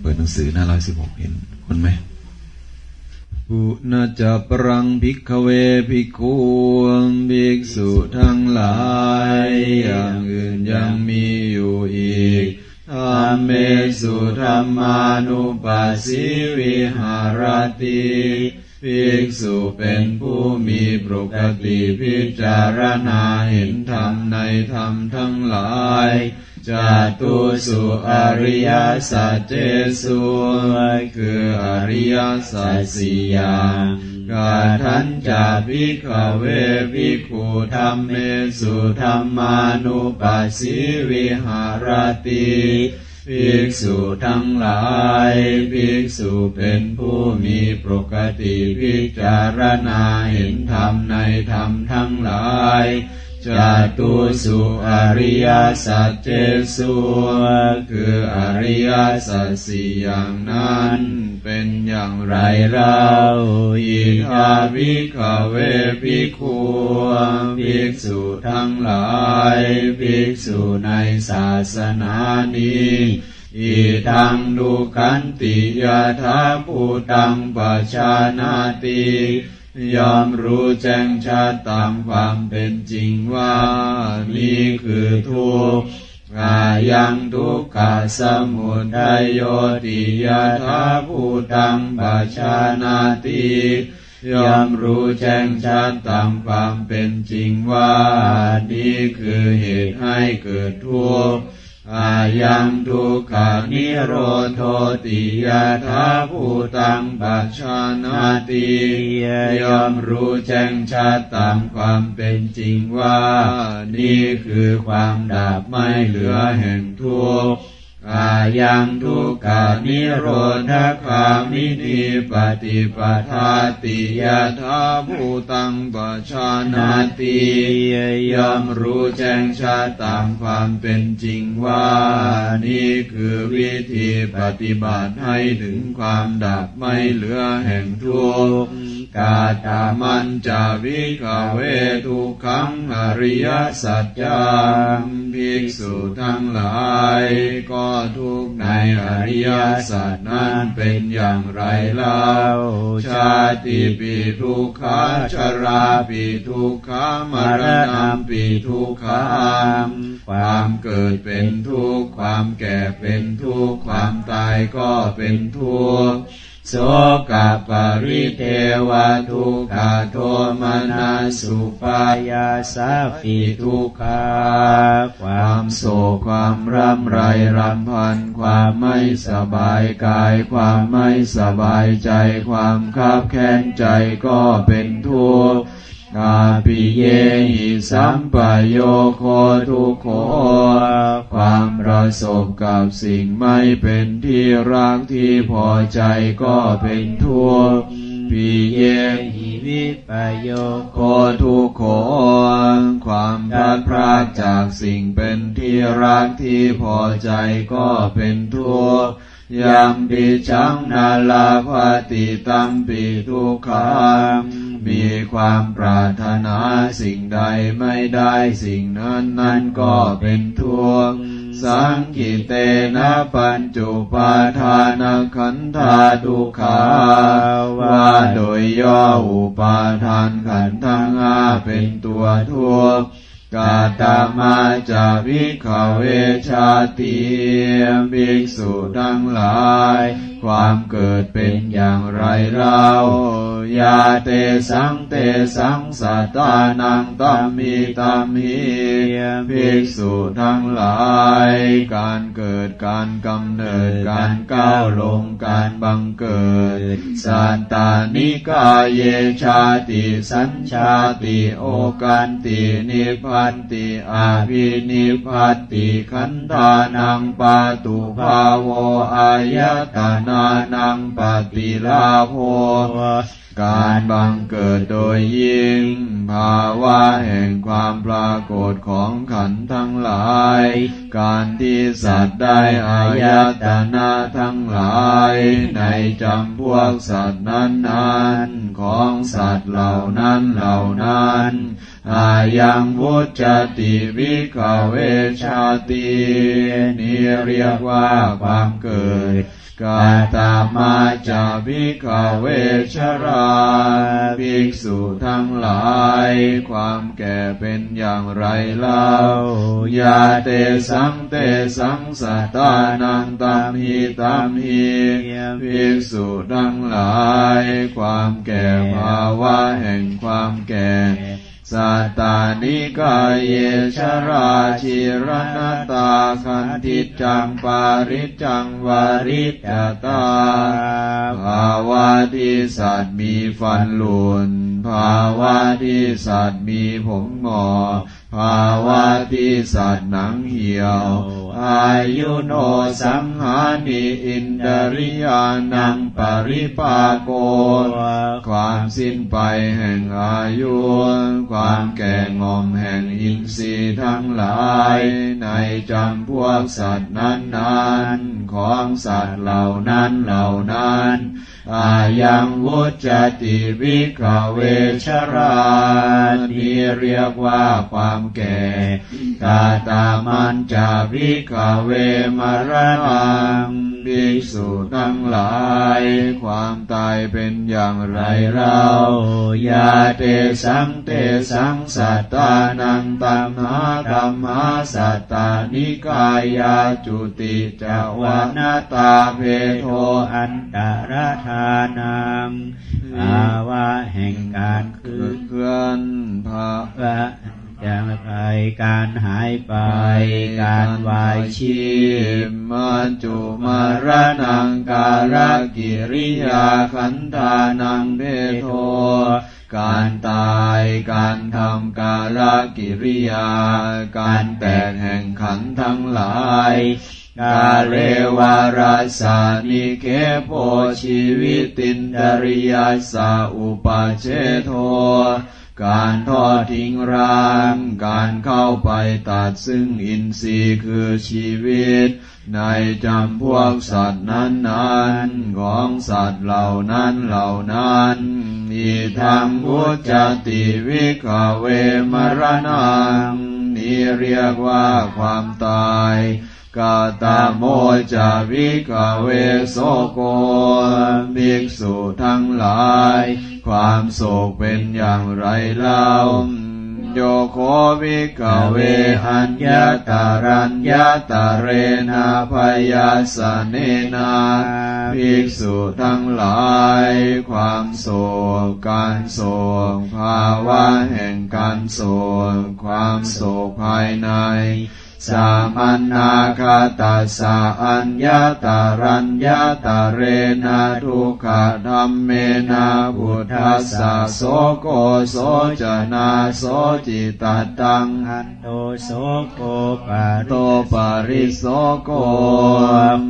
เปิดหนังสือหน้าร้อยสิบหกเห็นคนไหมปุนาจะปรังภิกขเวภิกขุภิกษุทั้งหลาย อย่างอื่นยังมีอยู่อีกธรรมเมสุธรรมานุปัสสิวิหารติภิกษุเป็นผู้มีปกติพิจารณาเห็นธรรมในธรรมทั้งหลาย จตุสุอริยสัจเจสุคืออริยสัจสี่อย่างกาทันจาภิกเวภิกขุธรรมเมสุธรรมานุปัสสิวิหารติภิกษุทั้งหลายภิกษุเป็นผู้มีปกติพิจารณาเห็นธรรมในธรรมทั้งหลาย จตุสุอริยสัจเจสุคืออริยสัจสี่อย่างนั้นเป็นอย่างไรเราอิทาภิกขเวภิกขุภิกษุทั้งหลายภิกษุในศาสนานี้อิทังดุขันติยาธาภูตังปัชานาติ ยอมรู้แจ้งชัดตามความเป็นจริงว่านี่คือทุกข์อายังทุกขาสมุทัยโยติยาธาภูตังปัชานาติยอมรู้แจ้งชัดตามความเป็นจริงว่านี่คือเหตุให้เกิดทุกข์ อายังทุกขานิโรโทติยาทาภูตังบัจชานาติยอมรู้แจ้งชัดตามความเป็นจริงว่า นี่คือความดับไม่เหลือแห่งทุกข์ อายังทุกขานิโรธคามินิปฏิปทาติยาธาภูตังปชานาติยอมรู้แจ้งชัดตามความเป็นจริงว่า นี่คือวิธีปฏิบัติให้ถึงความดับไม่เหลือแห่งทุกข์ กาตามันจาวิกเวทุขังอริยสัจจังภิกษุทั้งหลาย ก็ทุกในอริยสัจนั้นเป็นอย่างไรเล่า ชาติปีทุกขาชราปีทุกขามรณะปีทุกขามความเกิดเป็นทุกข์ความแก่เป็นทุกข์ความตายก็เป็นทุกข์ โสกปริเทวทุกขโทมนาสุปายาสาฟิทุกขาความโศกความร่ำไรรำพัน ความไม่สบายกาย ความไม่สบายใจ ความคับแค้นใจก็เป็นทุกข์ อาปิเยหิสัมปโยโคทุโขความประสบกับสิ่งไม่เป็นที่รักที่พอใจก็เป็นทุกข์ปิเยหิวิปโยโคทุโขความพลาดพลาดจากสิ่งเป็นที่รักที่พอใจก็เป็นทุกข์ยามปิชังนาลาภติตัมปิทุกขัง มีความปรารถนาสิ่งใดไม่ได้สิ่งนั้นนั้นก็เป็นทุกข์สังกิเตนะปัญจุปาทานขันธาทุขาว่าโดยย่ออุปาทานขันธ์ทั้งห้าเป็นตัวทุกข์กาตามาจาวิขเวชาติภิกษุทั้งหลายความเกิดเป็นอย่างไรเล่ายาเตสังเตสังสัตานังตัมมีตัมมีภิกษุทั้งหลาย การเกิดการกำเนิดการก้าวลงการบังเกิดสัตตานิกาเยชาติสัญชาติโอกันตินิพันติอาภินิพันติขันธานังปาตุภาโวอายตนานังปฏิลาโภการบังเกิดโดยยิ่ง ภาวะแห่งความปรากฏของขันทั้งหลาย การที่สัตว์ได้อายตนะทั้งหลาย ในจำพวกสัตว์นั้นนั้นของสัตว์เหล่านั้นเหล่านั้นอายังวุจติวิกเวชาติ นี่เรียกว่าความเกิด กาตามาจาวิกเวชราภิกษุทั้งหลาย ความแก่เป็นอย่างไรเล่ายาเตสังเตสังสัตานังตัมหิตัมหิภิกษุทั้งหลาย ความแก่ภาวะแห่งความแก่ สัตตานิกายเยชราชิรณตาคันติจังปาริจังวาริจตาภาวะที่สัตว์มีฟันหลุนภาวะที่สัตว์มีผมหงอ ภาวะที่สัตว์หนังเหี่ยว อายุโนสังหานิอินดริยานังปริปาโก ความสิ้นไปแห่งอายุ ความแก่งอมแห่งอินทรีย์ทั้งหลาย ในจำพวกสัตว์นั้นนั้นของสัตว์เหล่านั้นเหล่านั้น อายังวุจติวิกเวชรานีเรียกว่าความแก่กาตามันจาวิกเวมรณังภิกษุทั้งหลาย ความตายเป็นอย่างไรเรายาเตสังเตสังสัตตานังตัมหาธรรมะสัตตานิกายาจุติจวานาตาเพโทอันตรธานังภาวะแห่งการคือเคลื่อนภาวะจะไปการหายไป การวายชีพมัจจุมารนังการกิริยาขันธานังเพโทการตายการทำการกิริยา การแตกแห่งขันทั้งหลาย กาเรวาราสานิเคโพชีวิตินดาริยาสาอุปาเชโท การทอดทิ้งร่าง การเข้าไปตัดซึ่งอินทรีย์คือชีวิต ในจำพวกสัตว์นั้นนั้นของสัตว์เหล่านั้นเหล่านั้นมีธรรมวุจติวิกเวมรณัง นี่เรียกว่าความตาย กาตาโมจาวิกาเวโสโกภิกษุทั้งหลาย ความโศกเป็นอย่างไรเล่าโยโควิกเวอัญญาตารัญญาตาเรนาพยาสเนนาภิกษุทั้งหลาย ความโศกการโศกภาวะแห่งการโศกความโศกภายใน สามัญนาคาตาสาอัญญาตารัญญาตาเรนาทุกขธรรมเมนาพุทธัสสะโสโกโสจนาโสจิตตังอันโตโสโกปาโตปาริโสโก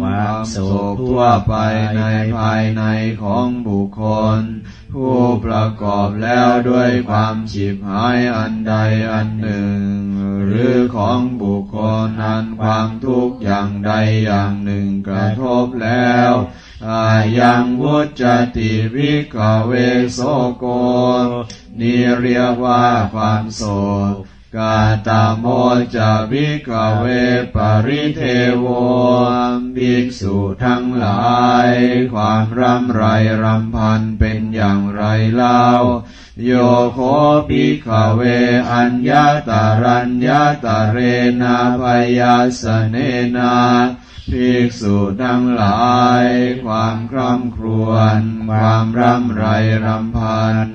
ความโศกทั่วไปในภายในของบุคคล ผู้ประกอบแล้วด้วยความฉิบหายอันใดอันหนึ่ง หรือของบุคคลนั้นความทุกข์อย่างใดอย่างหนึ่งกระทบแล้วอายังวุจติวิกเวโสโก นี่เรียกว่าความโศก กาตาโมจะวิกเวปริเทโวภิกษุทั้งหลาย ความร่ำไรรำพันเป็นอย่างไรเล่า โยโคภิกเวอัญญาตารัญญาตาเรนาพยาสเนนาภิกษุทั้งหลาย ความคร่ำครวญความร่ำไรรำพัน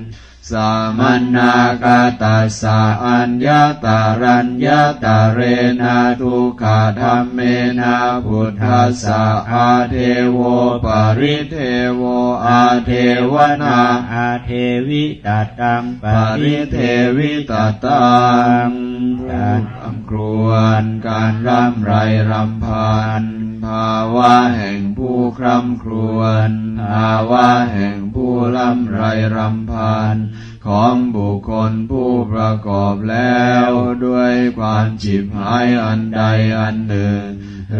สามัญนากาตาสาอัญญาตารัญญาตาเรนาทุกขาธรรมเมนาพุทธัสสะอาเทโวปริเทโวอาเทวนาอาเทวิตตังปริเทวิตตังการคำครวญการร่ำไรรำพัน ภาวะแห่งผู้คร่ำครวญภาวะแห่งผู้ร่ำไรรำพันของบุคคลผู้ประกอบแล้ว ด้วยความจิบหายอันใดอันหนึ่ง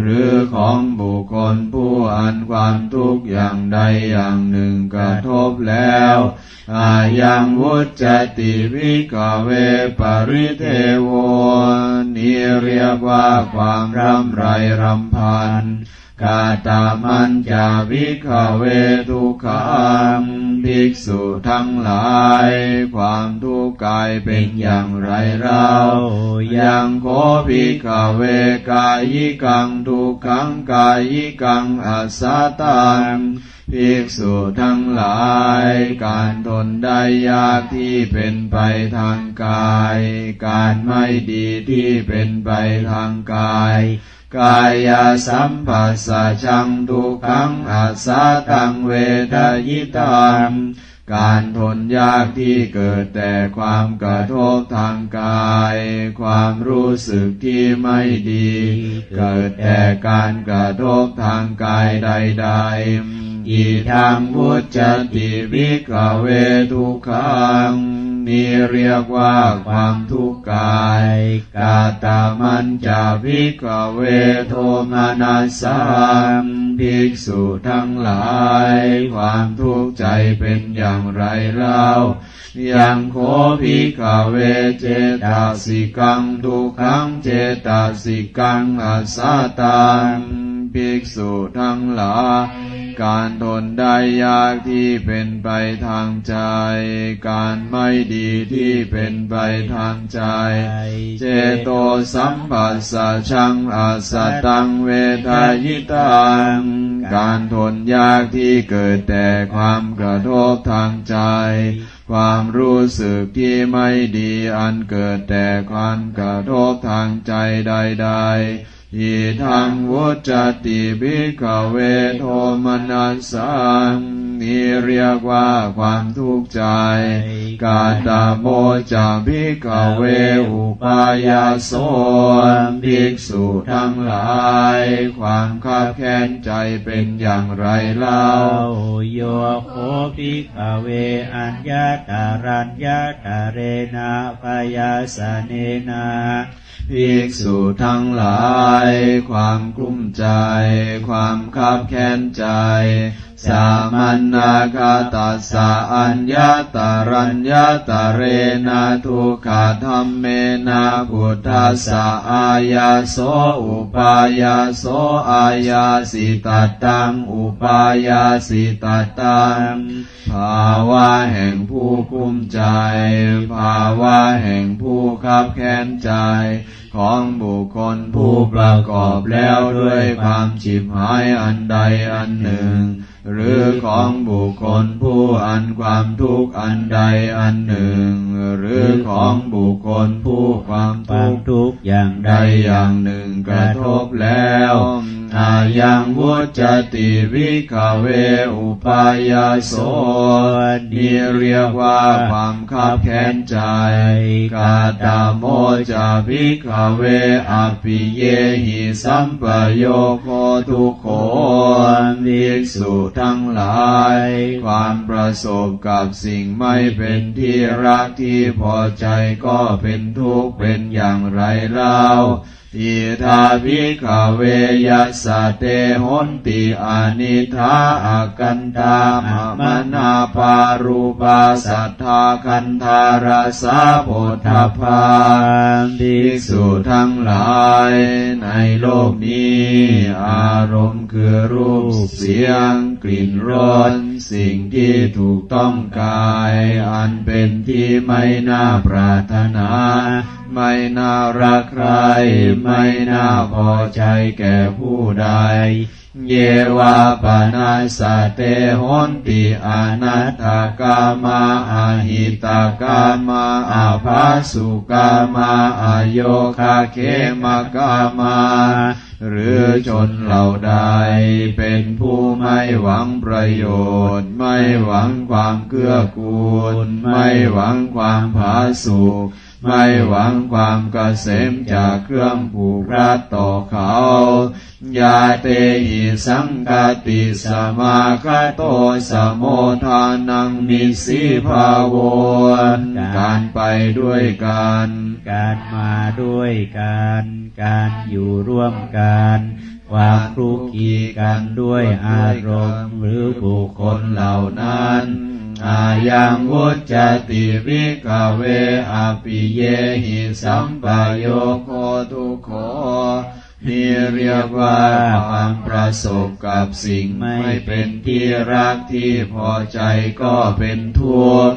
หรือของบุคคลผู้อันความทุกข์อย่างใดอย่างหนึ่งกระทบแล้วอายังวุจติวิกเวปริเทโวนี่เรียกว่าความรำไรรำพัน กาตามันจาวิกเวทุกขังภิกษุทั้งหลาย ความทุกข์กายเป็นอย่างไรเรายังโคภิกเวกายิกังทุกขังกายิกังอัสสาตังภิกษุทั้งหลาย การทนได้ยากที่เป็นไปทางกาย การไม่ดีที่เป็นไปทางกาย กายสัมผัสสะชังทุกขังอาสาตังเวทยิตังการทนยากที่เกิดแต่ความกระทบทางกาย ความรู้สึกที่ไม่ดี เกิดแต่การกระทบทางกายใด ๆ อีทางพุทธติวิกเวทุกขังนี้เรียกว่าความทุกข์กายกาตามันจาวิกเวโทมานาสังภิกษุทั้งหลาย ความทุกข์ใจเป็นอย่างไรเล่ายังโคภิกเวเจตสิกังทุกขังเจตสิกังอาสาตัง ภิกษุทั้งหลายการทนได้ยากที่เป็นไปทางใจ การไม่ดีที่เป็นไปทางใจ เจโตสัมปัสสะชังอาสตังเวทายตัง การทนยากที่เกิดแต่ความกระทบทางใจ ความรู้สึกที่ไม่ดีอันเกิดแต่ความกระทบทางใจใด ๆ อิทังวุจติบิกเวโทมนัสสังนี้เรียกว่าความทุกข์ใจ กาตาโมจาบิกเวอุปายาโสภิกษุทั้งหลาย ความคับแค้นใจเป็นอย่างไรเล่า โยโคภิกเวอัญญาตารัญญาตาเรนะพยาสเนนะ ภิกษุทั้งหลาย ความกลุ้มใจ ความคาบแค้นใจ สามัญนาคาตัสสะอัญญาตารัญญาตาเรนะทุกขธรรมเมนะพุทธัสสะอายาโสอุปายาโสอายาสิตตตังอุปายาสิตตตังภาวะแห่งผู้กุ้มใจ ภาวะแห่งผู้คับแค้นใจ ของบุคคลผู้ประกอบแล้วด้วยความฉิบหายอันใดอันหนึ่ง หรือของบุคคลผู้อันความทุกข์อันใดอันหนึ่ง หรือของบุคคลผู้ความทุกข์อย่างใดอย่างหนึ่งกระทบแล้ว อายังวุจติวิกเวอุปายาโสนี่เรียกว่าความคับแค้นใจกาตาโมจาวิกเวอปิเยหิสัมปโยโคทุกโขภิกษุทั้งหลาย ความประสบกับสิ่งไม่เป็นที่รักที่พอใจก็เป็นทุกข์เป็นอย่างไรเล่า อิทาภิกขเวยัสเตหนติอนิทาอากันตามมนาปารูปาสัทธาคันธาราสาโพธพาภิกษุทั้งหลายในโลกนี้ อารมณ์คือรูปเสียงกลิ่นรสสิ่งที่ถูกต้องกาย อันเป็นที่ไม่น่าปรารถนา ไม่น่ารักใคร ไม่น่าพอใจแก่ผู้ใด เยวาปนาสเตหนติอนัตตกามาอาหิตกามาอาภาสุกามาอาโยคาเคมกามาหรือชนเหล่าใดเป็นผู้ไม่หวังประโยชน์ ไม่หวังความเกื้อกูล ไม่หวังความผาสุก ไม่หวังความเกษมจากเครื่องผูกรัดต่อเขายาเตหิสังกติสมาคโตสโมทานังนิสิภาวนการไปด้วยกัน การมาด้วยกัน การอยู่ร่วมกันความคลุกคีกันด้วยอารมณ์หรือบุคคลเหล่านั้น อายังวุจติวิกเวอปิเยหิสัมปโยโคทุโคนี่เรียกว่าความประสบกับสิ่งไม่เป็นที่รักที่พอใจก็เป็นทุกข์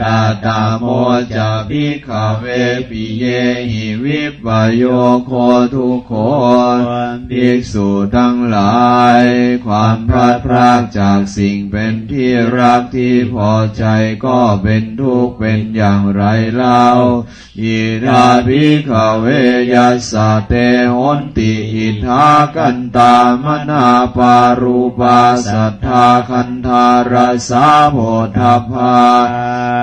กาตาโมจะพิขเวปิเยหิวิปโยโคทุโคภิกษุทั้งหลาย ความพลาดพลาดจากสิ่งเป็นที่รักที่พอใจก็เป็นทุกข์เป็นอย่างไรเล่าอิทาภิขเวยัสสเตหนติอิทากันตามนาปารูปาสัทธาคันธารสาโพธพา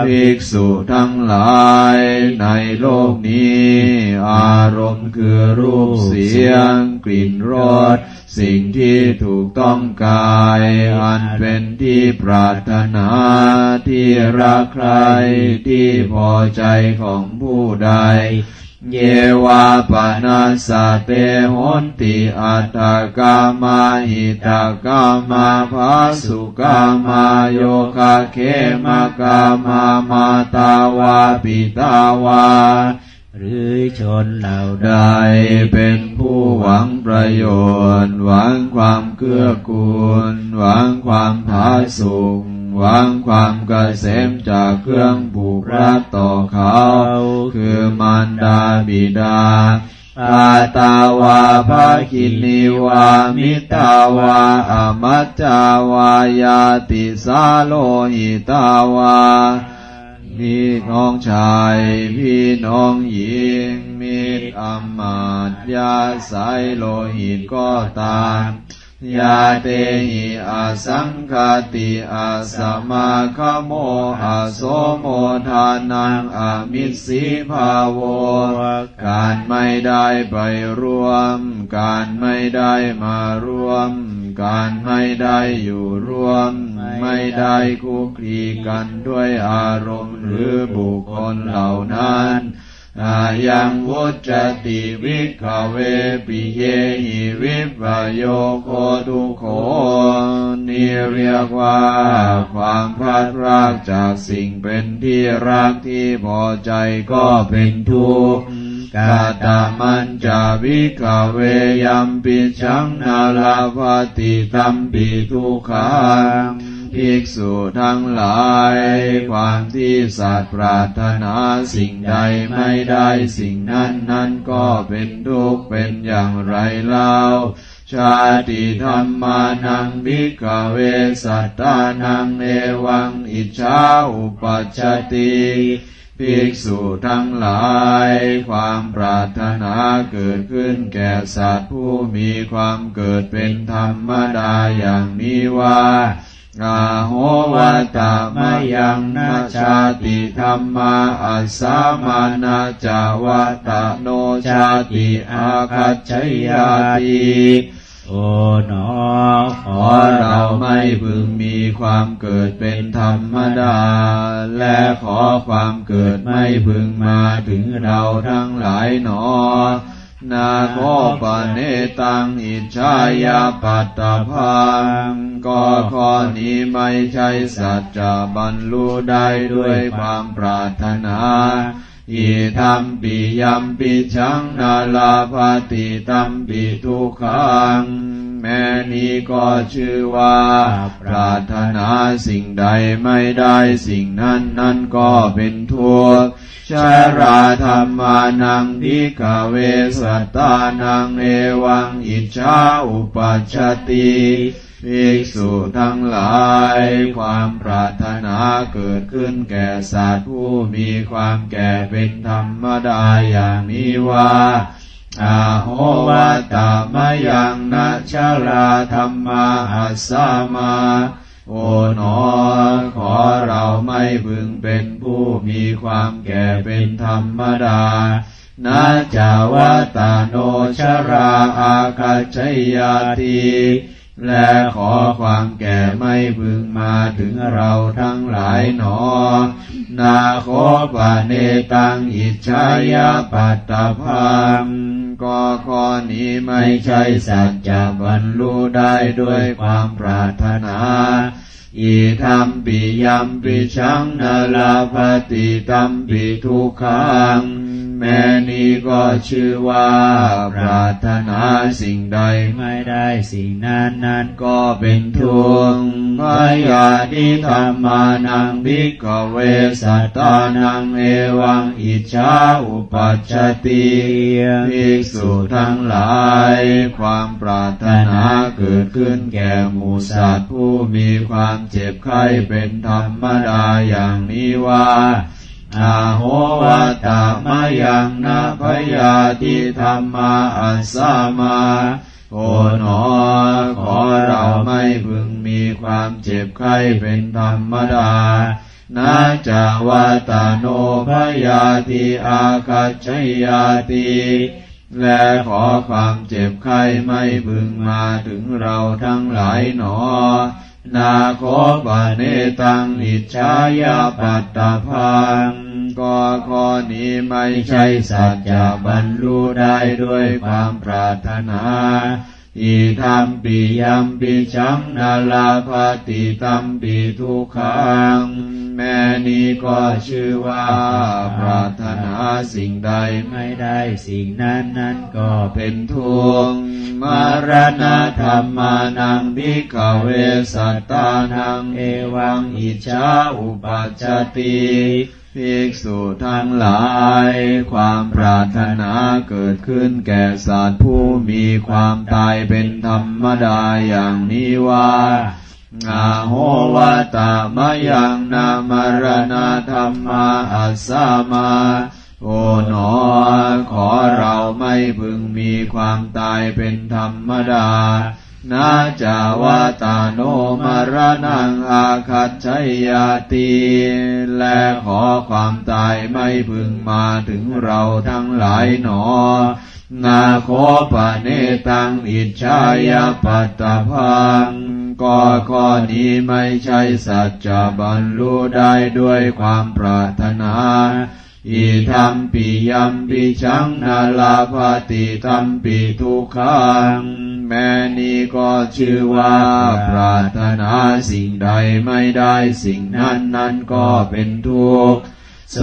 ภิกษุทั้งหลายในโลกนี้ อารมณ์คือรูปเสียง กลิ่นรสสิ่งที่ถูกต้องกาย อันเป็นที่ปรารถนาที่รักใครที่พอใจของผู้ใด เยวาปนาสเตหนติอัตตกามาหิตกามาภาสุกามาโยคะเขมกามามาตาวาปิตาวา หรือชนเหล่าใดเป็นผู้หวังประโยชน์ หวังความเกื้อกูล หวังความผาสุก หวังความเกษมจากเครื่องผูกรักต่อเขา คือมารดาบิดาปาตาวาภาคินีวามิตาวาอมัจจาวายาติสาโลหิตาวาพี่น้องชาย พี่น้องหญิงมิตรอมาตย์ยาสายโลหิตก็ตาม ยาเตหิอาสังคติอาสมาคโมอาโสโมทานังอามิสีภาโว การไม่ได้ไปร่วม การไม่ได้มาร่วม การไม่ได้อยู่ร่วม ไม่ได้คุกคีกันด้วยอารมณ์หรือบุคคลเหล่านั้น อายังวุจติวิกเวปิเยหิวิปโยโคทุโคนี่เรียกว่า ความพลาดพลาดจากสิ่งเป็นที่รักที่พอใจก็เป็นทุกข์กาตามันจะวิกเวยัมปิชังนาลาภติตัมปิทุขัง ภิกษุทั้งหลาย ความที่สัตว์ปรารถนาสิ่งใดไม่ได้สิ่งนั้นนั้นก็เป็นทุกข์เป็นอย่างไรเล่าชาติธรรมานังวิกเวสัตตานังเอวังอิจฉาอุปัชชติภิกษุทั้งหลาย ความปรารถนาเกิดขึ้นแก่สัตว์ผู้มีความเกิดเป็นธรรมดาอย่างนี้ว่า อาโหวัตมยังนาชาติธรรมาอัสามานาจาวัตโนชาติอาคัจฉยาติโอ๋หนอขอเราไม่พึงมีความเกิดเป็นธรรมดา และขอความเกิดไม่พึงมาถึงเราทั้งหลายหนอ นาโคปเนตังอิชายาปัตตพังก็ข้อนี้ไม่ใช่สัจจะบรรลุได้ด้วยความปรารถนาอิทัมปิยัมปิชังนาลาภติตัมปิทุขังแม้นี้ก็ชื่อว่า ปรารถนาสิ่งใดไม่ได้สิ่งนั้นนั่นก็เป็นทุกข์ ชาราธรรมานังพิกเวสัตานังเอวังอิจฉาอุปัชติภิกษุทั้งหลาย ความปรารถนาเกิดขึ้นแก่สัตว์ผู้มีความแก่เป็นธรรมดาอย่างนี้ว่าอาโหวัตมยังนัชราธรรมาอัสสามา โอ๋หนอขอเราไม่พึงเป็นผู้มีความแก่เป็นธรรมดานาจาวตาโนชราอาคาชยาติและขอความแก่ไม่พึงมาถึงเราทั้งหลายหนอ นาโคปะเนตังอิจฉายาปัตตพัง ก็ข้อนี้ไม่ใช่สัจจะบรรลุได้ด้วยความปรารถนาอิทัมปิยัมปิชังนาลาภติตัมปิทุขัง แม่นี้ก็ชื่อว่า ปรารถนาสิ่งใดไม่ได้สิ่งนั้นนั้นก็เป็นทุกข์พยาธิธรรมานังภิกขเวสัตตานังเอวังอิจฉาอุปัชฌติภิกษุทั้งหลาย ความปรารถนาเกิดขึ้นแก่หมูสัตว์ผู้มีความเจ็บไข้เป็นธรรมดาอย่างนี้ว่า อาโหวัตตามยังนาพยาธิธรรมาอัสสามาโอหนอขอเราไม่พึงมีความเจ็บไข้เป็นธรรมดานาจาวาตาโนพยาธิอาคัจยาติและขอความเจ็บไข้ไม่พึงมาถึงเราทั้งหลายหนอ นาโคปะเนตังอิจฉายาปัตตพังก็ข้อนี้ไม่ใช่สัจจะบรรลุได้ด้วยความปรารถนา อิทัมปิยัมปิชังนาลาภติตัมปิทุกขัง แม่นี้ก็ชื่อว่า ปรารถนาสิ่งใดไม่ได้สิ่งนั้นนั้นก็เป็นทุกข์มรณะธรรมานังภิกเวสัตตานัง เอวังอิจฉาอุปัชฌติ ภิกษุทั้งหลาย ความปรารถนาเกิดขึ้นแก่สัตว์ผู้มีความตายเป็นธรรมดาอย่างนี้ว่าอาโหวาตามยังนามรณะธรรมาอัสสามาโอหนอขอเราไม่พึงมีความตายเป็นธรรมดา นาจาวาตาโนมรณังอาคัจฉยาติและขอความตายไม่พึงมาถึงเราทั้งหลายหนอ นาโคปะเนตังอิจฉายาปัตตพังก็ข้อนี้ไม่ใช่สัจจะบรรลุได้ด้วยความปรารถนาอิทัมปิยัมปิชังนาลาภติตัมปิทุขัง แม่นี้ก็ชื่อว่าปรารถนาสิ่งใดไม่ได้สิ่งนั้นนั้นก็เป็นทุกข์ โส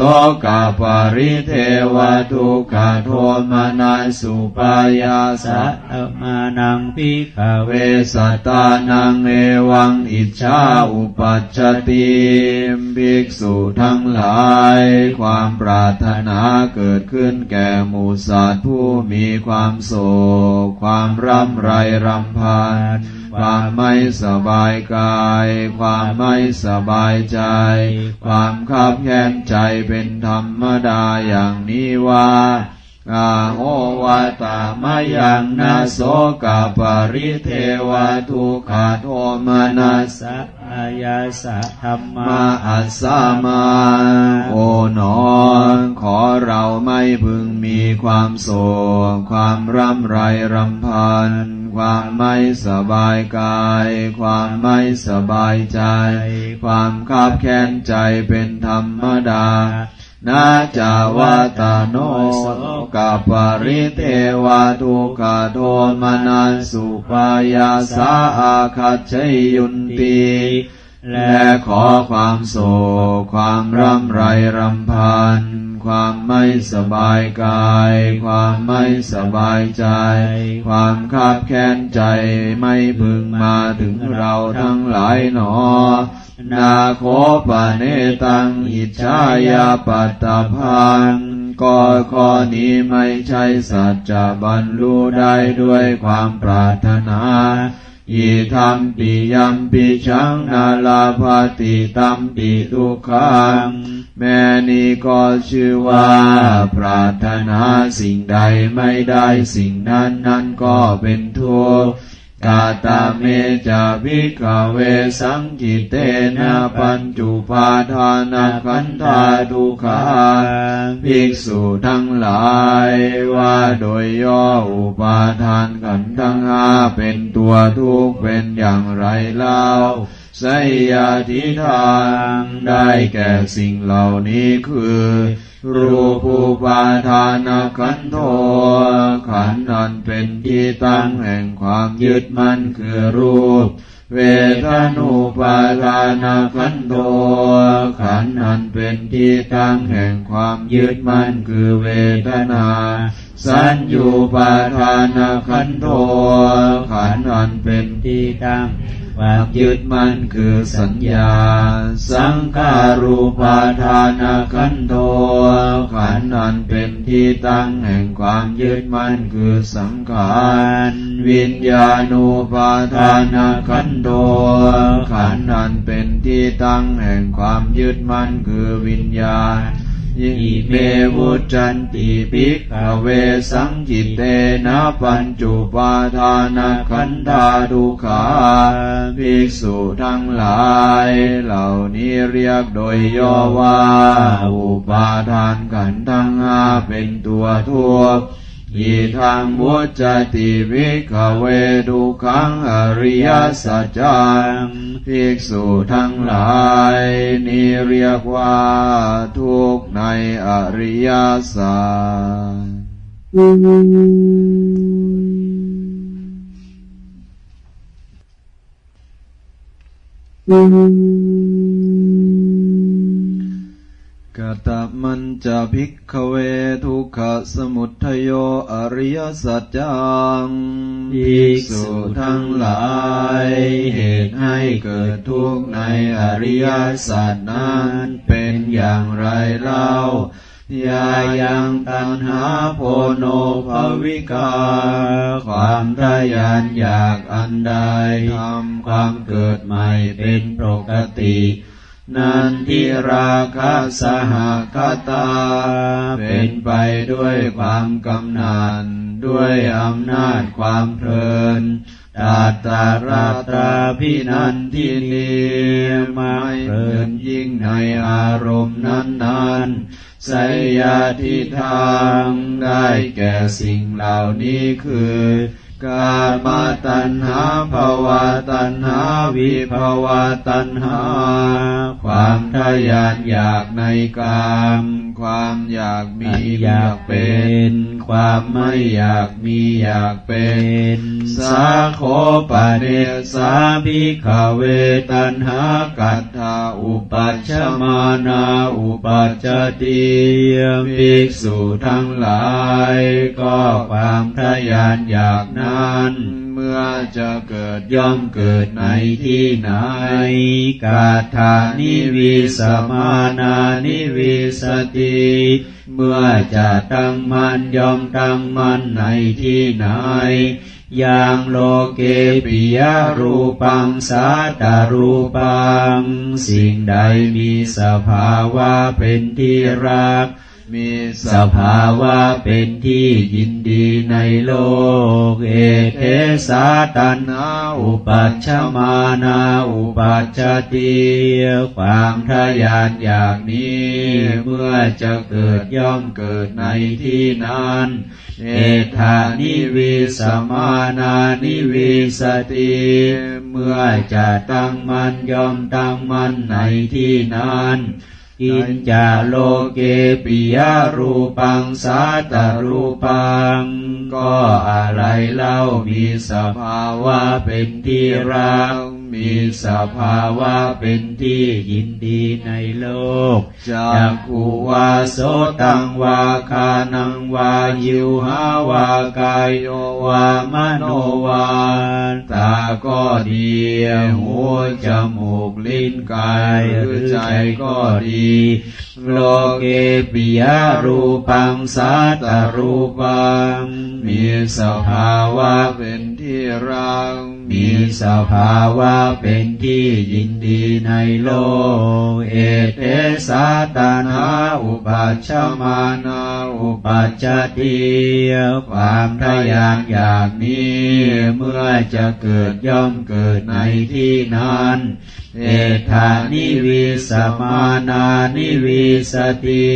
กาปริเทวทุกขโทมานาสุปายาสะมานังพิกเวสตานังเอวังอิจฉาอุปัชติภิกษุทั้งหลาย ความปรารถนาเกิดขึ้นแก่หมูสัตว์ผู้มีความโศก ความร่ำไรรำพันความไม่สบายกาย ความไม่สบายใจ ความขับแค้นใจเป็นธรรมดาอย่างนี้ว่าอาโหวาตามยังนาโสกาปริเทวทุกขาโทมานาสสัพพายาสะธรรมามาอัสามาโอ๋หนอขอเราไม่พึงมีความโศกความร่ำไรรำพัน ความไม่สบายกาย ความไม่สบายใจ ความคับแค้นใจเป็นธรรมดานาจาวาตาโนกาปริเทวทุกขโทมานันสุปายาสาอาคัจฉยุนติและขอความโศกความร่ำไรรำพัน ความไม่สบายกาย ความไม่สบายใจ ความคับแค้นใจไม่พึงมาถึงเราทั้งหลายหนอ นาโคปะเนตังอิจฉายาปัตตพังก็ข้อนี้ไม่ใช่สัจจะบรรลุได้ด้วยความปรารถนาอิทัมปิยัมปิชังนาลาภติตัมปิทุกขัง แม่นี้ก็ชื่อว่าปรารถนาสิ่งใดไม่ได้สิ่งนั้นนั้นก็เป็นทุกข์กาตาเมจาภิกเวสังกิเตนะปัญจุปาทานาขันธาทุขาภิกษุทั้งหลายว่าโดยย่ออุปาทานขันธ์ทั้งห้าเป็นตัวทุกข์เป็นอย่างไรเล่า สยาทิทางได้แก่สิ่งเหล่านี้คือ รูปูปาทานขันโทขันนันเป็นที่ตั้งแห่งความยึดมั่นคือรูป เวทนุปาทานขันโทขันนันเป็นที่ตั้งแห่งความยึดมั่นคือเวทนาสัญญูปาทานขันโทขันนันเป็นที่ตั้งความยึดมันคือสัญญา สังขารูปาทานขันโทขันนันเป็นที่ตั้งแห่งความยึดมันคือสังขารวิญญาณูปาทานขันโทขันนันเป็นที่ตั้งแห่งความยึดมันคือวิญญาณ อิเมวุจันติปิกขเวสังจิตเตนะปัญจุปาทานขันธาดุขาภิกษุทั้งหลาย เหล่านี้เรียกโดยย่อว่า อุปาทานขันธ์ทั้งห้าเป็นตัวทุกข์ อีทางมุจจติวิกเวดุขังอริยสัจจังภิกษุทั้งหลาย นี้เรียกว่าทุกในอริยสัจ กตมันจะภิกขเวทุกขสมุทโยอริยสัจจังภิกษุทั้งหลาย เหตุให้เกิดทุกข์ในอริยสัจนั้นเป็นอย่างไรเล่ายายังตัณหาโพโนภวิกา ความทะยานอยากอันใดทำความเกิดใหม่เป็นปกติ นันทิราคะสหคตา เป็นไปด้วยความกำนันด้วยอำนาจความเพลินตาตาราตาพินันที่นีไม่เพลินยิ่งในอารมณ์นั้นๆไสยาทิทางได้แก่สิ่งเหล่านี้คือ กามาตัณหาภาวะตัณหาวิภาวะตัณหา ความทะยานอยากในกาม ความอยากมีอยากเป็น ความไม่อยากมีอยากเป็นสาโคปะเนสาภิกขเวตัณหากัตถาอุปัชฌมานาอุปัชฌติภิกษุทั้งหลาย ก็ความทะยานอยากนั้น เมื่อจะเกิดย่อมเกิดในที่ไหน กาธานิวิสมานานิวิสติเมื่อจะตั้งมันย่อมตั้งมันในที่ไหนอย่างโลเกปิยรูปังสาตารูปัง สิ่งใดมีสภาวะเป็นที่รัก มีสภาวะเป็นที่ยินดีในโลก เอเทสาตันาอุปัชฌมานาอุปัชฌติความทะยานอย่างนี้ เมื่อจะเกิดย่อมเกิดในที่นั้น เอธานิวิสมานานิวิสติเมื่อจะตั้งมันย่อมตั้งมันในที่นั้น กินจาโลเกปิยรูปังสาตรูปัง ก็อะไรเล่ามีสภาวะเป็นที่รัก มีสภาวะเป็นที่ยินดีในโลกจากขุวาโสตังวาคานังวายิวหาวากายโยวามโนวาตาก็ดีหูจมูกลิ้นกายหรือใจก็ดีโลเกปิยรูปังสาตรูปังมีสภาวะเป็นที่รัก มีสภาวะเป็นที่ยินดีในโลเก เอตเถสาตัณหาอุปปัชชมานาอุปปัชชติความทะยานอยากนี้ เมื่อจะเกิดย่อมเกิดในที่นั้นเอตถ นิวิสมานานิวิสติ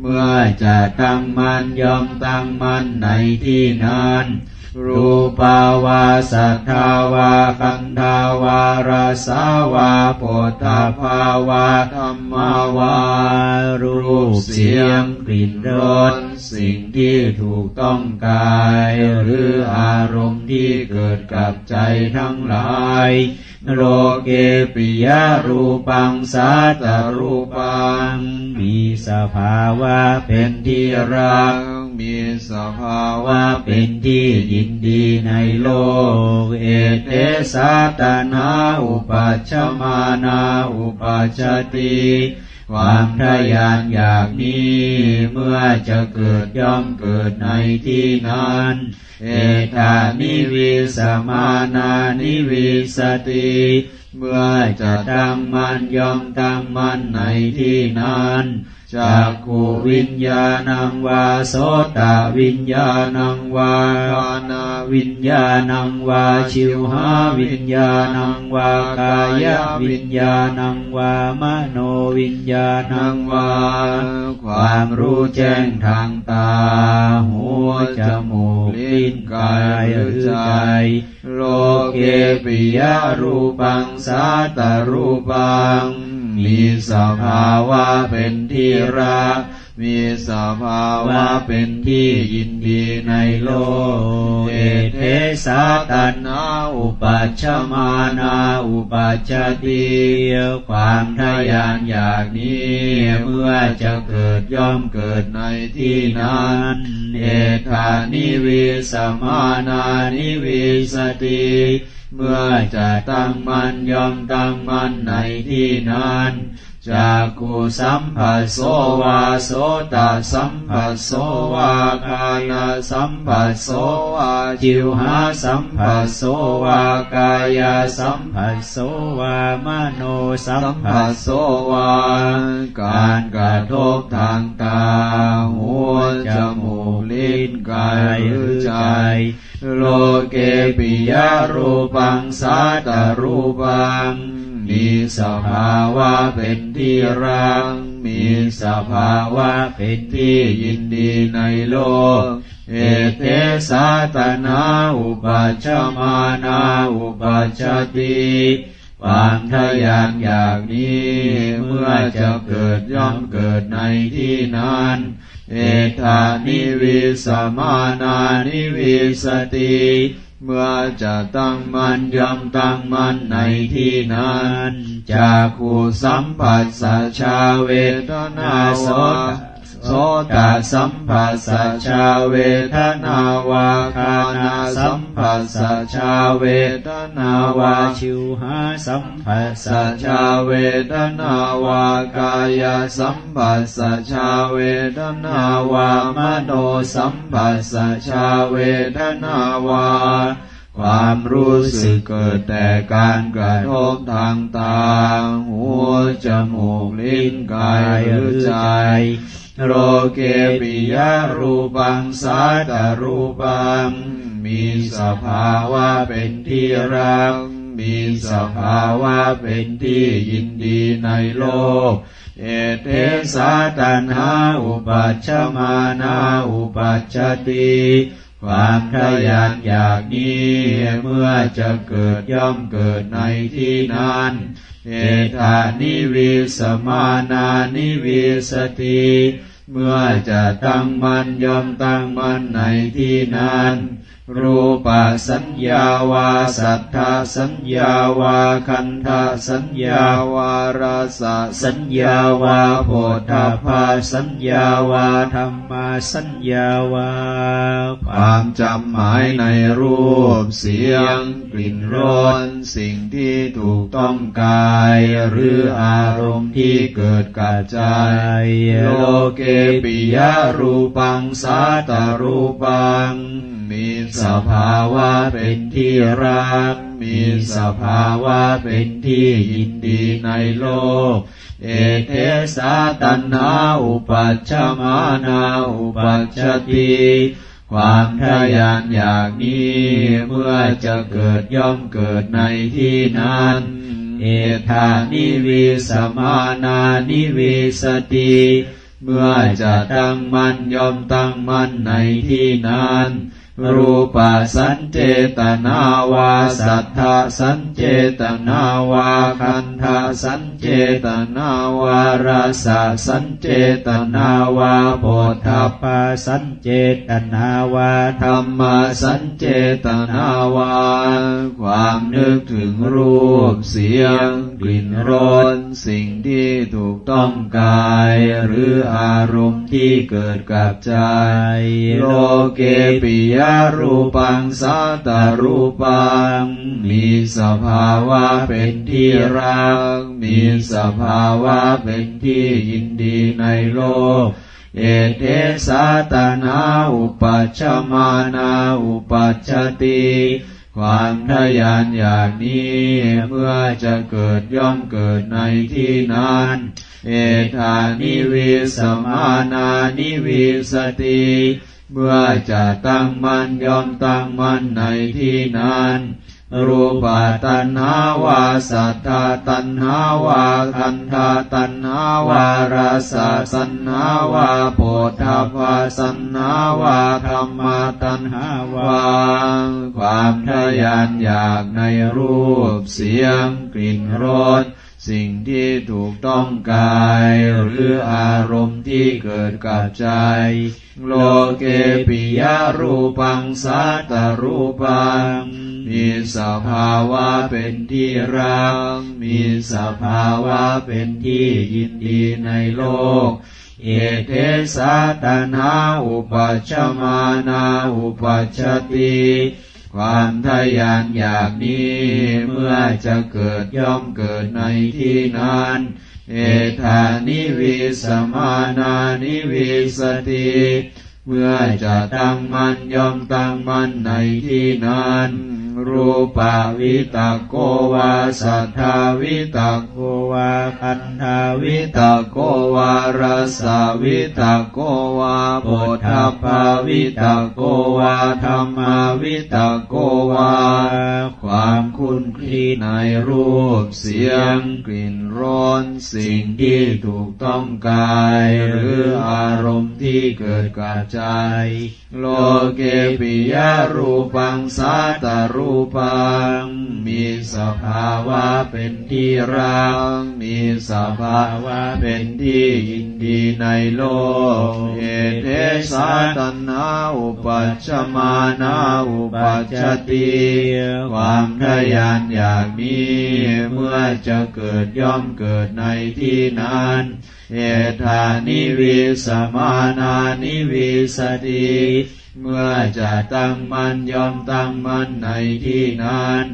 เมื่อจะตั้งมั่นย่อมตั้งมั่นในที่นั้น รูปาวาสัทธาวาคันธาวารสาวาโพธาภาวาธรรมาวา รูปเสียงกลิ่นรสสิ่งที่ถูกต้องกาย หรืออารมณ์ที่เกิดกับใจทั้งหลายโลเกปิยรูปังสัตรูปัง มีสภาวะเป็นที่รัก มีสภาวะเป็นที่ยินดีในโลก เอเตสาตนาอุปัชฌมานาอุปัชฌติความทะยานอยากนี้เมื่อจะเกิดย่อมเกิดในที่นั้น เอธานิวิสมานานิวิสติเมื่อจะตั้งมันย่อมตั้งมันในที่นั้น จากขูวิญญาณังวาโสตวิญญาณังวาปานาวิญญาณังวาชิวหาวิญญาณังวากายวิญญาณังวามโนวิญญาณังวา ความรู้แจ้งทางตา หูจมูกลิ้นกายหรือใจโลเกปิยรูปังสาตรูปัง มีสภาวะเป็นที่รัก มีสภาวะเป็นที่ยินดีในโลก เอเทสาตันนาอุปัชฌมานาอุปัชฌติความทะยานอยากนี้ เมื่อจะเกิดย่อมเกิดในที่นั้น เอธานิวิสมานานิวิสติ เมื่อจะตั้งมันยอมตั้งมันในที่นั้น จากกูสัมผัสโสวาโสตสัมผัสโสวากายสัมผัสโสวาจิวหาสัมผัสโสวากายสัมผัสโสวามโนสัมผัสโสวาการกระทบทางตาหูจมูกลิ้นกายหรือใจโลเกปิยรูปังสาตรูปัง มีสภาวะเป็นที่รัก มีสภาวะเป็นที่ยินดีในโลก เอเทสาตนาอุปัชฌมานาอุปัชฌติความทะยานอยากนี้ เมื่อจะเกิดย่อมเกิดในที่นั้น เอตถ นิวิสมานานิวิสติ เมื่อจะตั้งมั่นย่อมตั้งมั่นในที่นั้นจักขุสัมผัสสชาเวทนาโสต โสตสัมผัสสชาเวทนาวา ฆานสัมผัสสชาเวทนาวาชิวหาสัมผัสสชาเวทนาวากายสัมผัสสชาเวทนาวามโนสัมผัสสชาเวทนาวาความรู้สึกเกิดแต่การกระทบทางตาหูจมูกลิ้นกายหรือใจ โรเกปิยรูปังสาตรูปัง มีสภาวะเป็นที่รัก มีสภาวะเป็นที่ยินดีในโลก เอตเถสาตัณหาอุปปัชชมานาอุปปัชชติความทะยานอยากนี้เมื่อจะเกิดย่อมเกิดในที่นั้น เอตถ นิวิสมานานิวิสติเมื่อจะตั้งมันยอมตั้งมันในที่นั้น รูปสัญญาวาสัทธาสัญญาวาคันธาสัญญาวาราสะสัญญาวาโพธาภาสัญญาวาธรรมาสัญญาวาความจำหมายในรูปเสียงกลิ่นรสสิ่งที่ถูกต้องกาย หรืออารมณ์ที่เกิดกับใจโลเกปิยรูปังสาตรูปัง มีสภาวะเป็นที่รัก มีสภาวะเป็นที่ยินดีในโลก เอเทสาตันหาอุปัชฌมานาอุปัชฌติความทะยานอยากนี้เมื่อจะเกิดย่อมเกิดในที่นั้น เอตถ นิวิสมานานิวิสติเมื่อจะตั้งมั่นย่อมตั้งมั่นในที่นั้น รูปสัญเจตนาวาสัทธาสัญเจตนาวาคันธาสัญเจตนาวารสาสัญเจตนาวาโพธาปาสัญเจตนาวาธรรมสัญเจตนาวา ความนึกถึงรูปเสียง กลิ่นรสสิ่งที่ถูกต้องกาย หรืออารมณ์ที่เกิดกับใจ โลเกปิยรูปังสัตรูปัง มีสภาวะเป็นที่รัก มีสภาวะเป็นที่ยินดีในโลก เอตเถสาตัณหาอุปปัชชมานาอุปปัชชติความทะยานอยากนี้เมื่อจะเกิดย่อมเกิดในที่นั้น เอตถ นิวิสมานานิวิสติ เมื่อจะตั้งมั่นย่อมตั้งมั่นในที่นั้น รูปตัณหาวาสัทธาตัณหาวาคันธาตัณหาวารสาสัณหาวาโพธาภาสัณหาวาธรรมาตัณหาวาความทะยานอยากในรูปเสียงกลิ่นรส สิ่งที่ถูกต้องกายหรืออารมณ์ที่เกิดกับใจ โลเกปิยรูปังสัตตรูปัง มีสภาวะเป็นที่รัก มีสภาวะเป็นที่ยินดีในโลกเอเทสาตนาอุปัชฌมานาอุปัชชติ ความทะยานอยากนี้เมื่อจะเกิดย่อมเกิดในที่นั้น เอธานิวิสมานานิวิสติเมื่อจะตั้งมันย่อมตั้งมันในที่นั้น รูปาวิตาโกวาสัทธาวิตาโกวาคันธาวิตาโกวารสาวิตาโกวาโพธาภาวิตาโกวาธรรมาวิตาโกวา ความคุ้นคิดในรูปเสียงกลิ่นร้อนสิ่งที่ถูกต้องกาย หรืออารมณ์ที่เกิดกับใจ โลเกปิยรูปังสัตตรูปัง มีสภาวะเป็นที่รัก มีสภาวะเป็นที่ยินดีในโลก เอเทสาตันหาอุปัชฌมานาอุปัชติความทะยานอยางนี้เมื่อจะเกิดย่อมเกิดในที่นั้นเอธานิวิสมานานิวิสติ เมื่อจะตั้งมันยอมตั้งมันในที่นั้น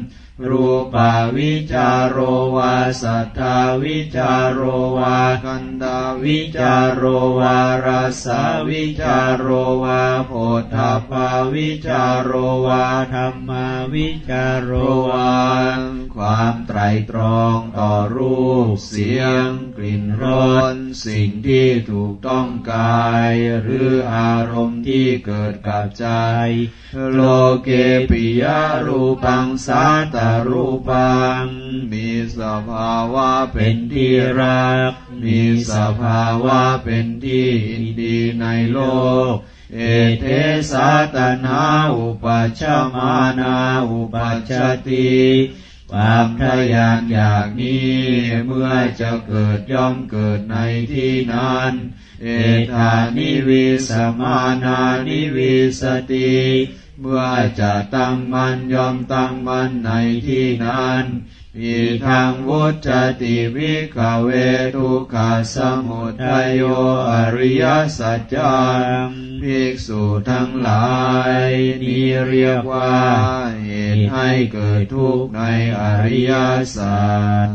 รูปาวิจารโรวาสัทธาวิจารโรวาคันดาวิจารโรวารสาวิจารโรวาโพธาภาวิจารโรวาธรรมาวิจารโรวาความไตรตรองต่อรูปเสียง กลิ่นรสสิ่งที่ถูกต้องกาย หรืออารมณ์ที่เกิดกับใจ โลเกปิยรูปังสัตตรูปัง มีสภาวะเป็นที่รัก มีสภาวะเป็นที่ยินดีในโลก เอเทสาตนาอุปัชฌมานาอุปัชชติความทะยานอยางนี้เมื่อจะเกิดย่อมเกิดในที่นั้น เอธานิวิสมานานิวิสติ เมื่อจะตั้งมันยอมตั้งมันในที่นั้นอีทางวุจติวิกเวทุกขาสมุทัยโยอริยสัจจังภิกษุทั้งหลายนี้เรียกว่าเหตุให้เกิดทุกข์ในอริยสัจ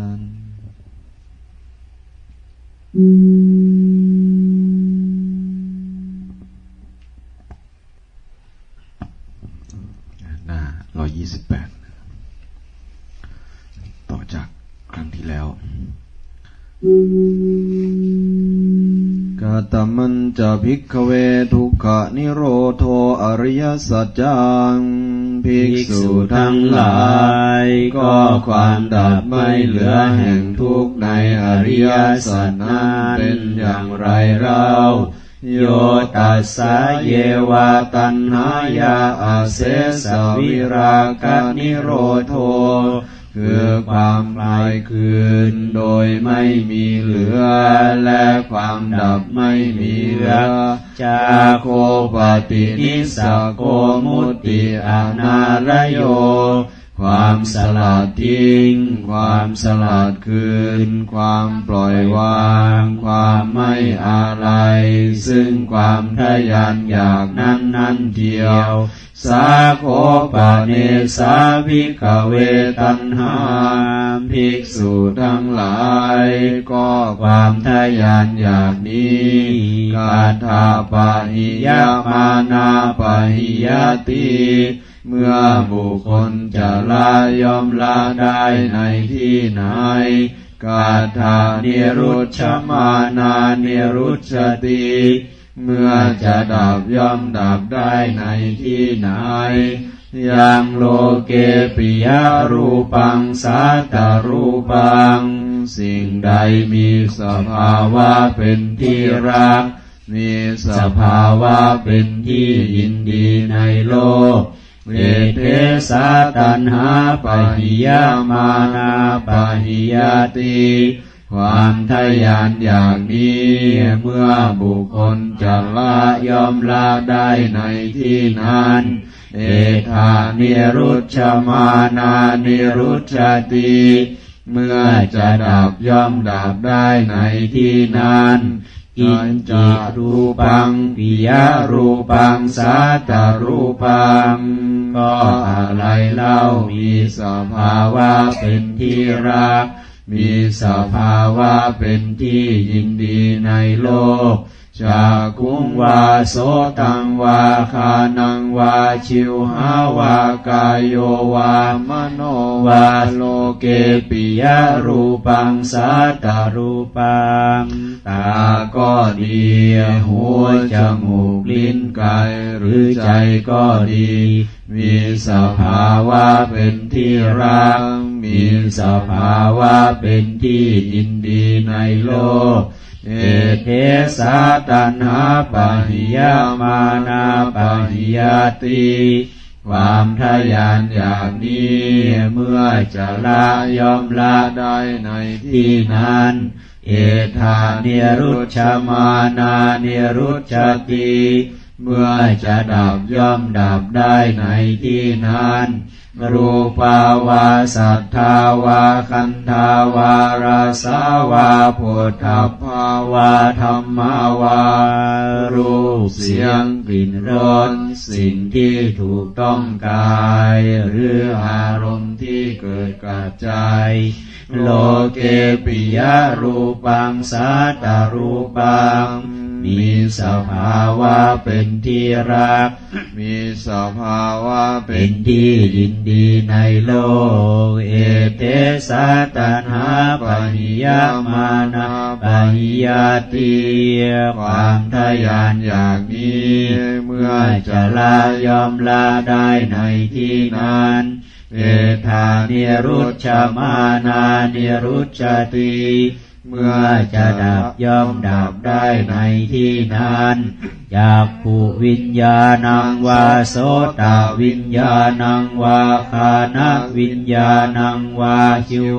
28 ต่อจากครั้งที่แล้วกาตมันจะพิกเวทุกขนิโรโทอริยสัจจังภิกษุทั้งหลาย ก็ความดับไม่เหลือแห่งทุกในอริยสัจนั้นเป็นอย่างไรเรา โยตัสสะเยวาตันหายาอาเสสวิรากนิโรโทคือความลายคืนโดยไม่มีเหลือ และความดับไม่มีเหลือ จาโคปฏินิสโกมุติอนารโย ความสลัดทิ้ง ความสลัดคืน ความปล่อยวาง ความไม่อะไร ซึ่งความทะยานอยากนั้นนั้นเดียว สาโคปะเนสาภิกเวตันหาภิกษุทั้งหลาย ก็ความทะยานอยากนี้กาถาปะหิยามานาปะหิยติ เมื่อบุคคลจะละยอมละได้ในที่ไหนกาถาเนรุชมานาเนรุชติเมื่อจะดับย่อมดับได้ในที่ไหนยังโลเกปิยรูปังสาตรูปัง สิ่งใดมีสภาวะเป็นที่รัก มีสภาวะเป็นที่ยินดีในโลก เวเทสาตันหาปะหิยามานาปะหิยติความทะยานอย่างนี้ เมื่อบุคคลจะละยอมละได้ในที่นั้น เอธานิรุชมานานิรุชติเมื่อจะดับย่อมดับได้ในที่นั้น อินจิรูปังปิยรูปังสาตรูปัง ก็อะไรเล่ามีสภาวะเป็นที่รัก มีสภาวะเป็นที่ยินดีในโลก จากกุงวาโสตังวาคานังวาชิวหาวากายโยวามโนวาโลเกปิยรูปังสาตารูปังตาก็ดีหูจมูกลิ้นกายหรือใจก็ดี มีสภาวะเป็นที่รัก มีสภาวะเป็นที่ยินดีในโลก เอเทสาตันหาปะหิยามานาปะหิยติความทะยานอย่างนี้เมื่อจะละยอมละได้ในที่นั้น เอธาเนรุชมานาเนรุชติเมื่อจะดับย่อมดับได้ในที่นั้น รูปาวาสัทธาวาคันธาวาราสาวาพุทธภาวาธรรมาวา รูปเสียงกลิ่นรสสิ่งที่ถูกต้องกาย หรืออารมณ์ที่เกิดกับใจ โลเกปิยรูปังสาตารูปัง มีสภาวะเป็นที่รัก มีสภาวะเป็นที่ยินดีในโลก เอเตสาตันหาปะหิยามานาปะหิยติความทะยานอย่างนี้ เมื่อจะละยอมละได้ในที่นั้นเอธาเนรุชมานาเนรุชติ เมื่อจะดับย่อมดับได้ในที่นั้นจากผู้วิญญาณังวาโสตวิญญาณังวาคานวิญญาณังวาชิว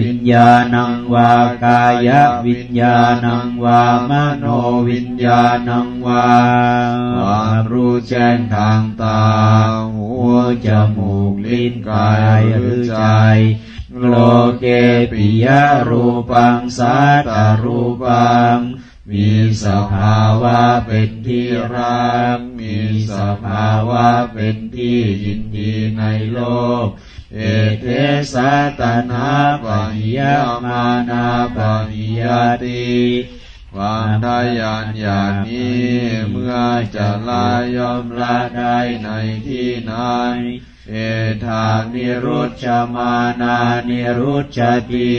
วิญญาณังวากายวิญญาณังวามโนวิญญาณังวาความรู้แจ้งทางตาหูจมูกลิ้นกายหรือใจ โลเกปิยรูปังสาตารูปัง มีสภาวะเป็นที่รัก มีสภาวะเป็นที่ยินดีในโลก เอเทสาตนาปะหิยามานาปะหิยติความทะยานอย่างนี้เมื่อจะละย่อมละได้ในที่นั้น เอธานิรุชฌมานานิรุชติ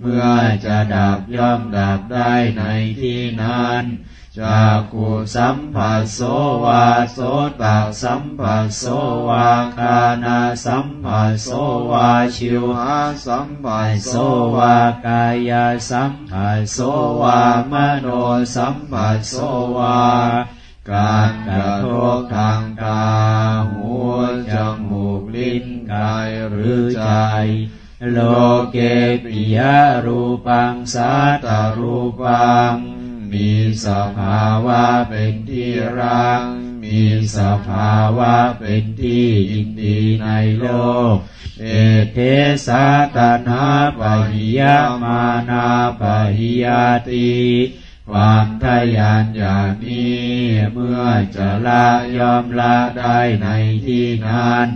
เมื่อจะดับย่อมดับได้ในที่นั้นจากขุสัมผัสโสวาโสตสัมผัสโสวาคานาสัมผัสโสวาชิวหาสัมผัสโสวากายสัมผัสโสวามโนสัมผัสโสวา การกระทบทางตาหูจมูกลิ้นกายหรือใจ โลเกปิยรูปังสัตตรูปัง มีสภาวะเป็นที่รักมีสภาวะเป็นที่ยินดีในโลก เอเทสาตนาปะหิยามานาปะหิยาติ ความทะยานอย่างนี้เมื่อจะละยอมละได้ในที่นั้น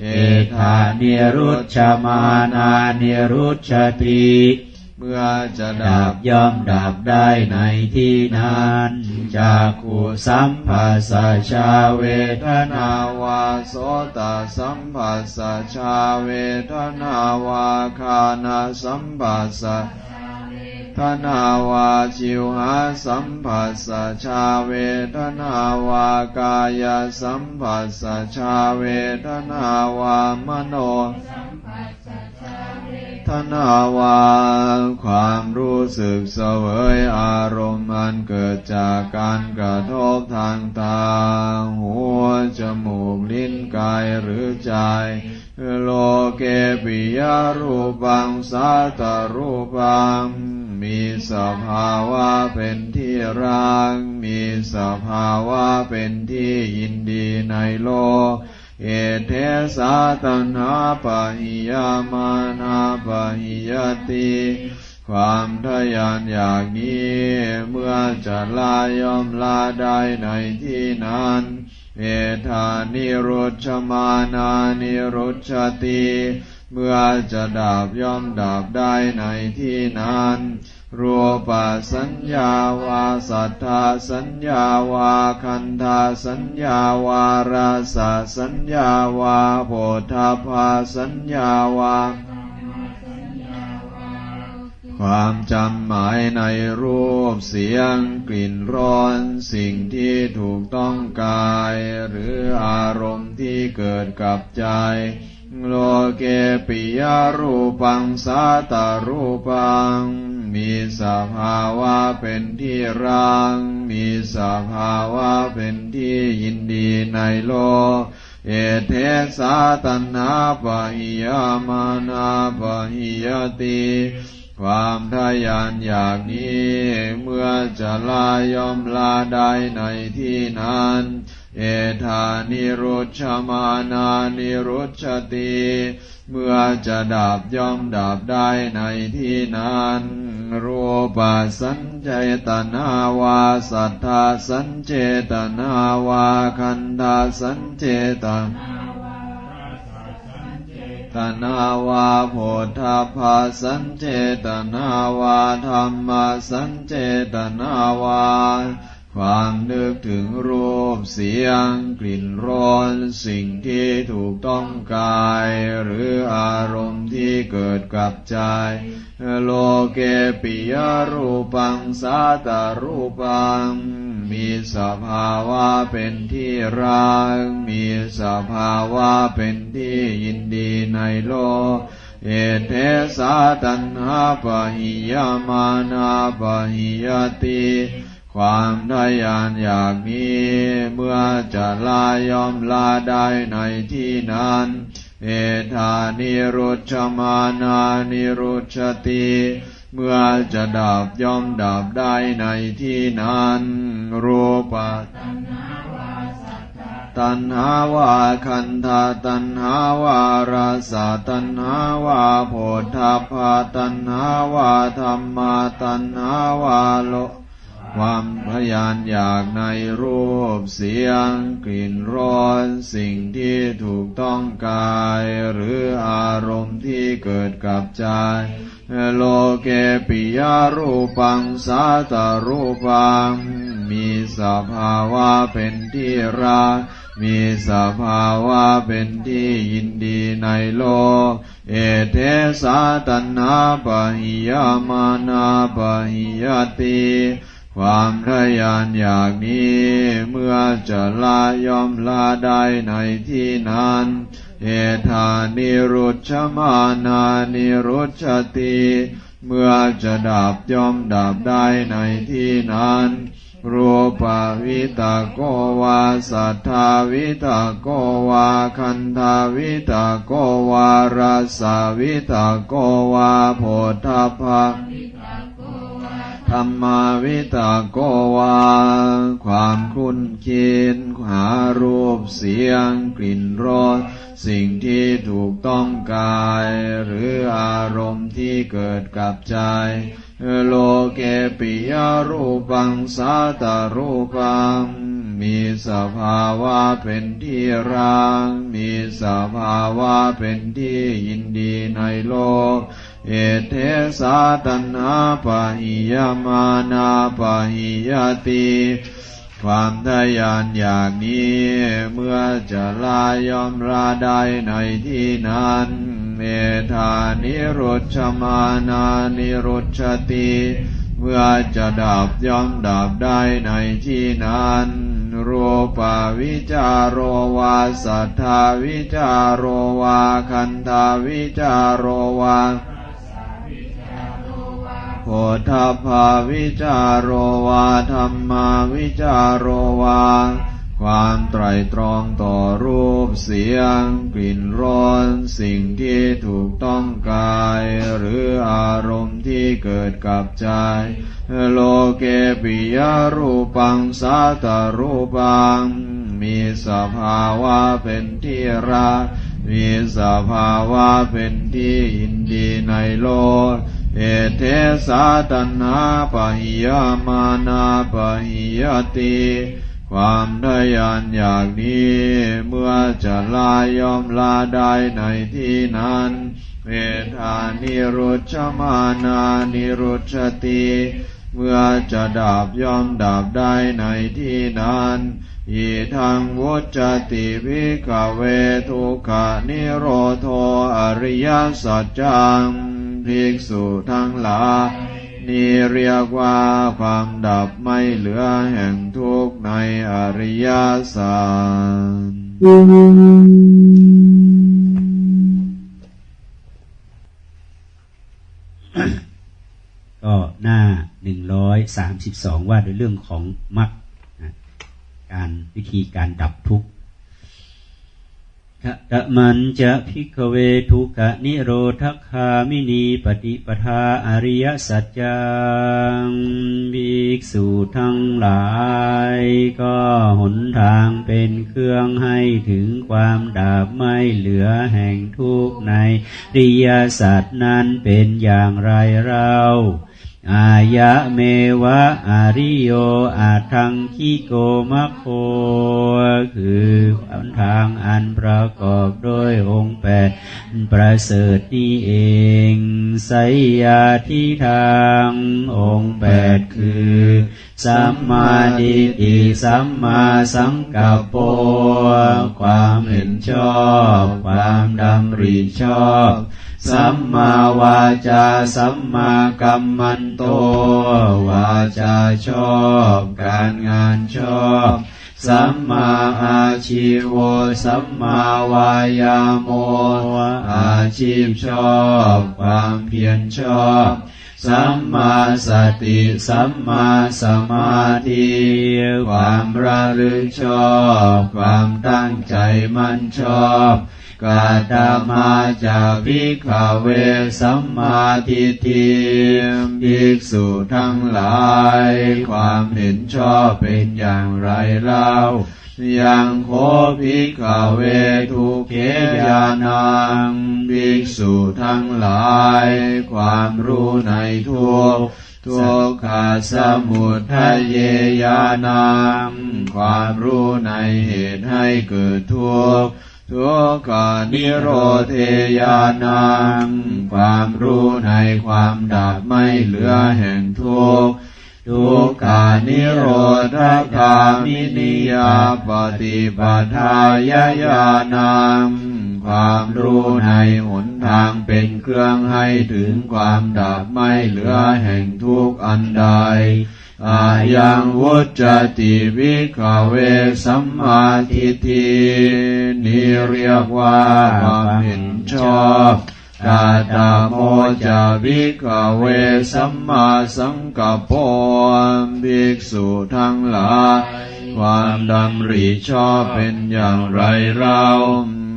เอธานิรุชฌมานานิรุชติเมื่อจะดับย่อมดับได้ในที่นั้นจากขุสัมผัสชาเวทนาวาโสตสัมผัสชาเวทนาวาคานาสัมผัส ทนาวาชิวหาสัมผัสสะชาเวทนาวากายสัมผัสสะชาเวทนาวามโนทนาวาความรู้สึกเสวยอารมณ์อันเกิดจากการกระทบทางตาหัวจมูกลิ้นกายหรือใจโลเกปิยรูปังสัตตรูปัง มีสภาวะเป็นที่รัก มีสภาวะเป็นที่ยินดีในโลก เอเทสาตันหาปะหิยามานาปะหิยติความทะยานอย่างนี้ เมื่อจะลายอมลาได้ในที่นั้นเอธานิรุชมานานิรุชติ เมื่อจะดับย่อมดับได้ในที่นั้น รูปสัญญาวาสัทธาสัญญาวาคันธาสัญญาวาราสาสัญญาวาโพธาภาสัญญาวา ความจำหมายในรูปเสียงกลิ่นร้อนสิ่งที่ถูกต้องกาย หรืออารมณ์ที่เกิดกับใจ โลเกปิยรูปังสาตารูปัง มีสภาวะเป็นที่รัง มีสภาวะเป็นที่ยินดีในโลก เอเทสาตันหาปะหิยามานาปะหิยติความทะยานอยางนี้ เมื่อจะลายอมลาได้ในที่นั้น เอธานิรุชมานานิรุชติเมื่อจะดับย่อมดับได้ในที่นั้น รูปสัญเจตนาวาสัทธาสัญเจตนาวาคันธาสัญเจตนตนาวาโพธาภาสัญเจตนาวาธรรมสัญเจตนาวา ความนึกถึงรูปเสียงกลิ่นร้อนสิ่งที่ถูกต้องกาย หรืออารมณ์ที่เกิดกับใจ โลเกปิยรูปังสาตารูปัง มีสภาวะเป็นที่รัก มีสภาวะเป็นที่ยินดีในโลกเอเทสาตันหาปะหิยามานาปะหิยติ ความทยานอยางนี้ เมื่อจะลายอมลาได้ในที่นั้นเอธานิรุชฌมานานิรุชติเมื่อจะดับย่อมดับได้ในที่นั้น รูปะตัณหาวาคันธาตัณหาวาราสาตัณหาวาโพธาภาตัณหาวาธรรมาตัณหาวาโล ความพยานอยากในรูปเสียง กลิ่นร้อนสิ่งที่ถูกต้องกาย หรืออารมณ์ที่เกิดกับใจ โลเกปิยารูปังสาตารูปัง มีสภาวะเป็นที่รักมีสภาวะเป็นที่ยินดีในโลก เอเทสาตันนาปะหิยามานาปะหิยติ ความทยานอยากนี้เมื่อจะลายอมลาได้ในที่นั้น เอธานิรุชมานานิรุชติเมื่อจะดับย่อมดับได้ในที่นั้น รูปวิตาโกวาสัทธาวิตาโกวาคันธาวิตาโกวาราสาวิตาโกวาโพธาภา ธรรมาวิตาโกวา ความคุ้นคิดหารูปเสียงกลิ่นรสสิ่งที่ถูกต้องกาย หรืออารมณ์ที่เกิดกับใจ โลเกปิยรูปังสาตารูปัง มีสภาวะเป็นที่รักมีสภาวะเป็นที่ยินดีในโลก เอเทสาตันาปะหิยมานาปะหิยติความทยานอย่างนี้ เมื่อจะลายอมลาได้ในที่นั้นเมธานิรุชมานานิรุชติเมื่อจะดับย่อมดับได้ในที่นั้น รูปาวิจารโรวาสัทธาวิจารโรวาคันธาวิจารโรวา โพธภาวิจารโรวาธรรมาวิจารโรวา ความไตรตรองต่อรูปเสียง กลิ่นร้อนสิ่งที่ถูกต้องกาย หรืออารมณ์ที่เกิดกับใจ โลเกปิยรูปังสาตรูปัง มีสภาวะเป็นที่รักมีสภาวะเป็นที่ยินดีในโลก เอเทสาตนาปะหิยามานาปะหิยติความทยานอยากนี้ เมื่อจะลายอมลาได้ในที่นั้น เวทานิรุชมานานิรุชติ เมื่อจะดับยอมดับได้ในที่นั้นอิทังวุจติวิกเวทุกานิโรโทอริยสัจจัง ภิกษุทั้งหลายนี่เรียกว่าความดับไม่เหลือแห่งทุกในอริยสัจก็หน้าหนึ่งร้อยสามสิบสองว่าด้วยเรื่องของมรรคการวิธีการดับทุกข์ ตะมันจะพิกเวทุกะนิโรธคามินีปฏิปทาอริยสัจจังภิกษุทั้งหลาย ก็หนทางเป็นเครื่องให้ถึงความดับไม่เหลือแห่งทุกในริยสัจนั้นเป็นอย่างไรเรา อายะเมวะอาริโยอาทังคิโกมะโคคือทางอันประกอบด้วยองค์แปดประเสริฐนี้เองไสยาที่ทางองค์แปดคือสัมมาดิติสัมมาสังกัปโปความเห็นชอบ ความดำริชอบ สัมมาวาจาสัมมากัมมันโต วาจาชอบ การงานชอบ สัมมาอาชีวสัมมาวายาโมอาชีพชอบ ความเพียรชอบสัมมาสติสัมมาสมาธิความระลึกชอบ ความตั้งใจมั่นชอบ กาตมาจาภิกขเวสัมมาทิฏฐิภิกษุทั้งหลาย ความเห็นชอบเป็นอย่างไรเล่ายังโคภิกขเวทุเกยานังภิกษุทั้งหลาย ความรู้ในทุกทุกขาสมุทัยเยยานังความรู้ในเหตุให้เกิดทุกข์ ทุกขานิโรธยานัง ความรู้ในความดับไม่เหลือแห่งทุกข์ทุกขานิโรธคามินิยาปฏิปทายญาณามความรู้ในหนทางเป็นเครื่องให้ถึงความดับไม่เหลือแห่งทุกอันใด อายังวุจติวิกเวสัมมาทิฏฐินี่เรียกว่าความเห็นชอบกาตาโมจาวิกเวสัมมาสังกปปะภิกษุทั้งหลาย ความดำริชอบเป็นอย่างไรเรา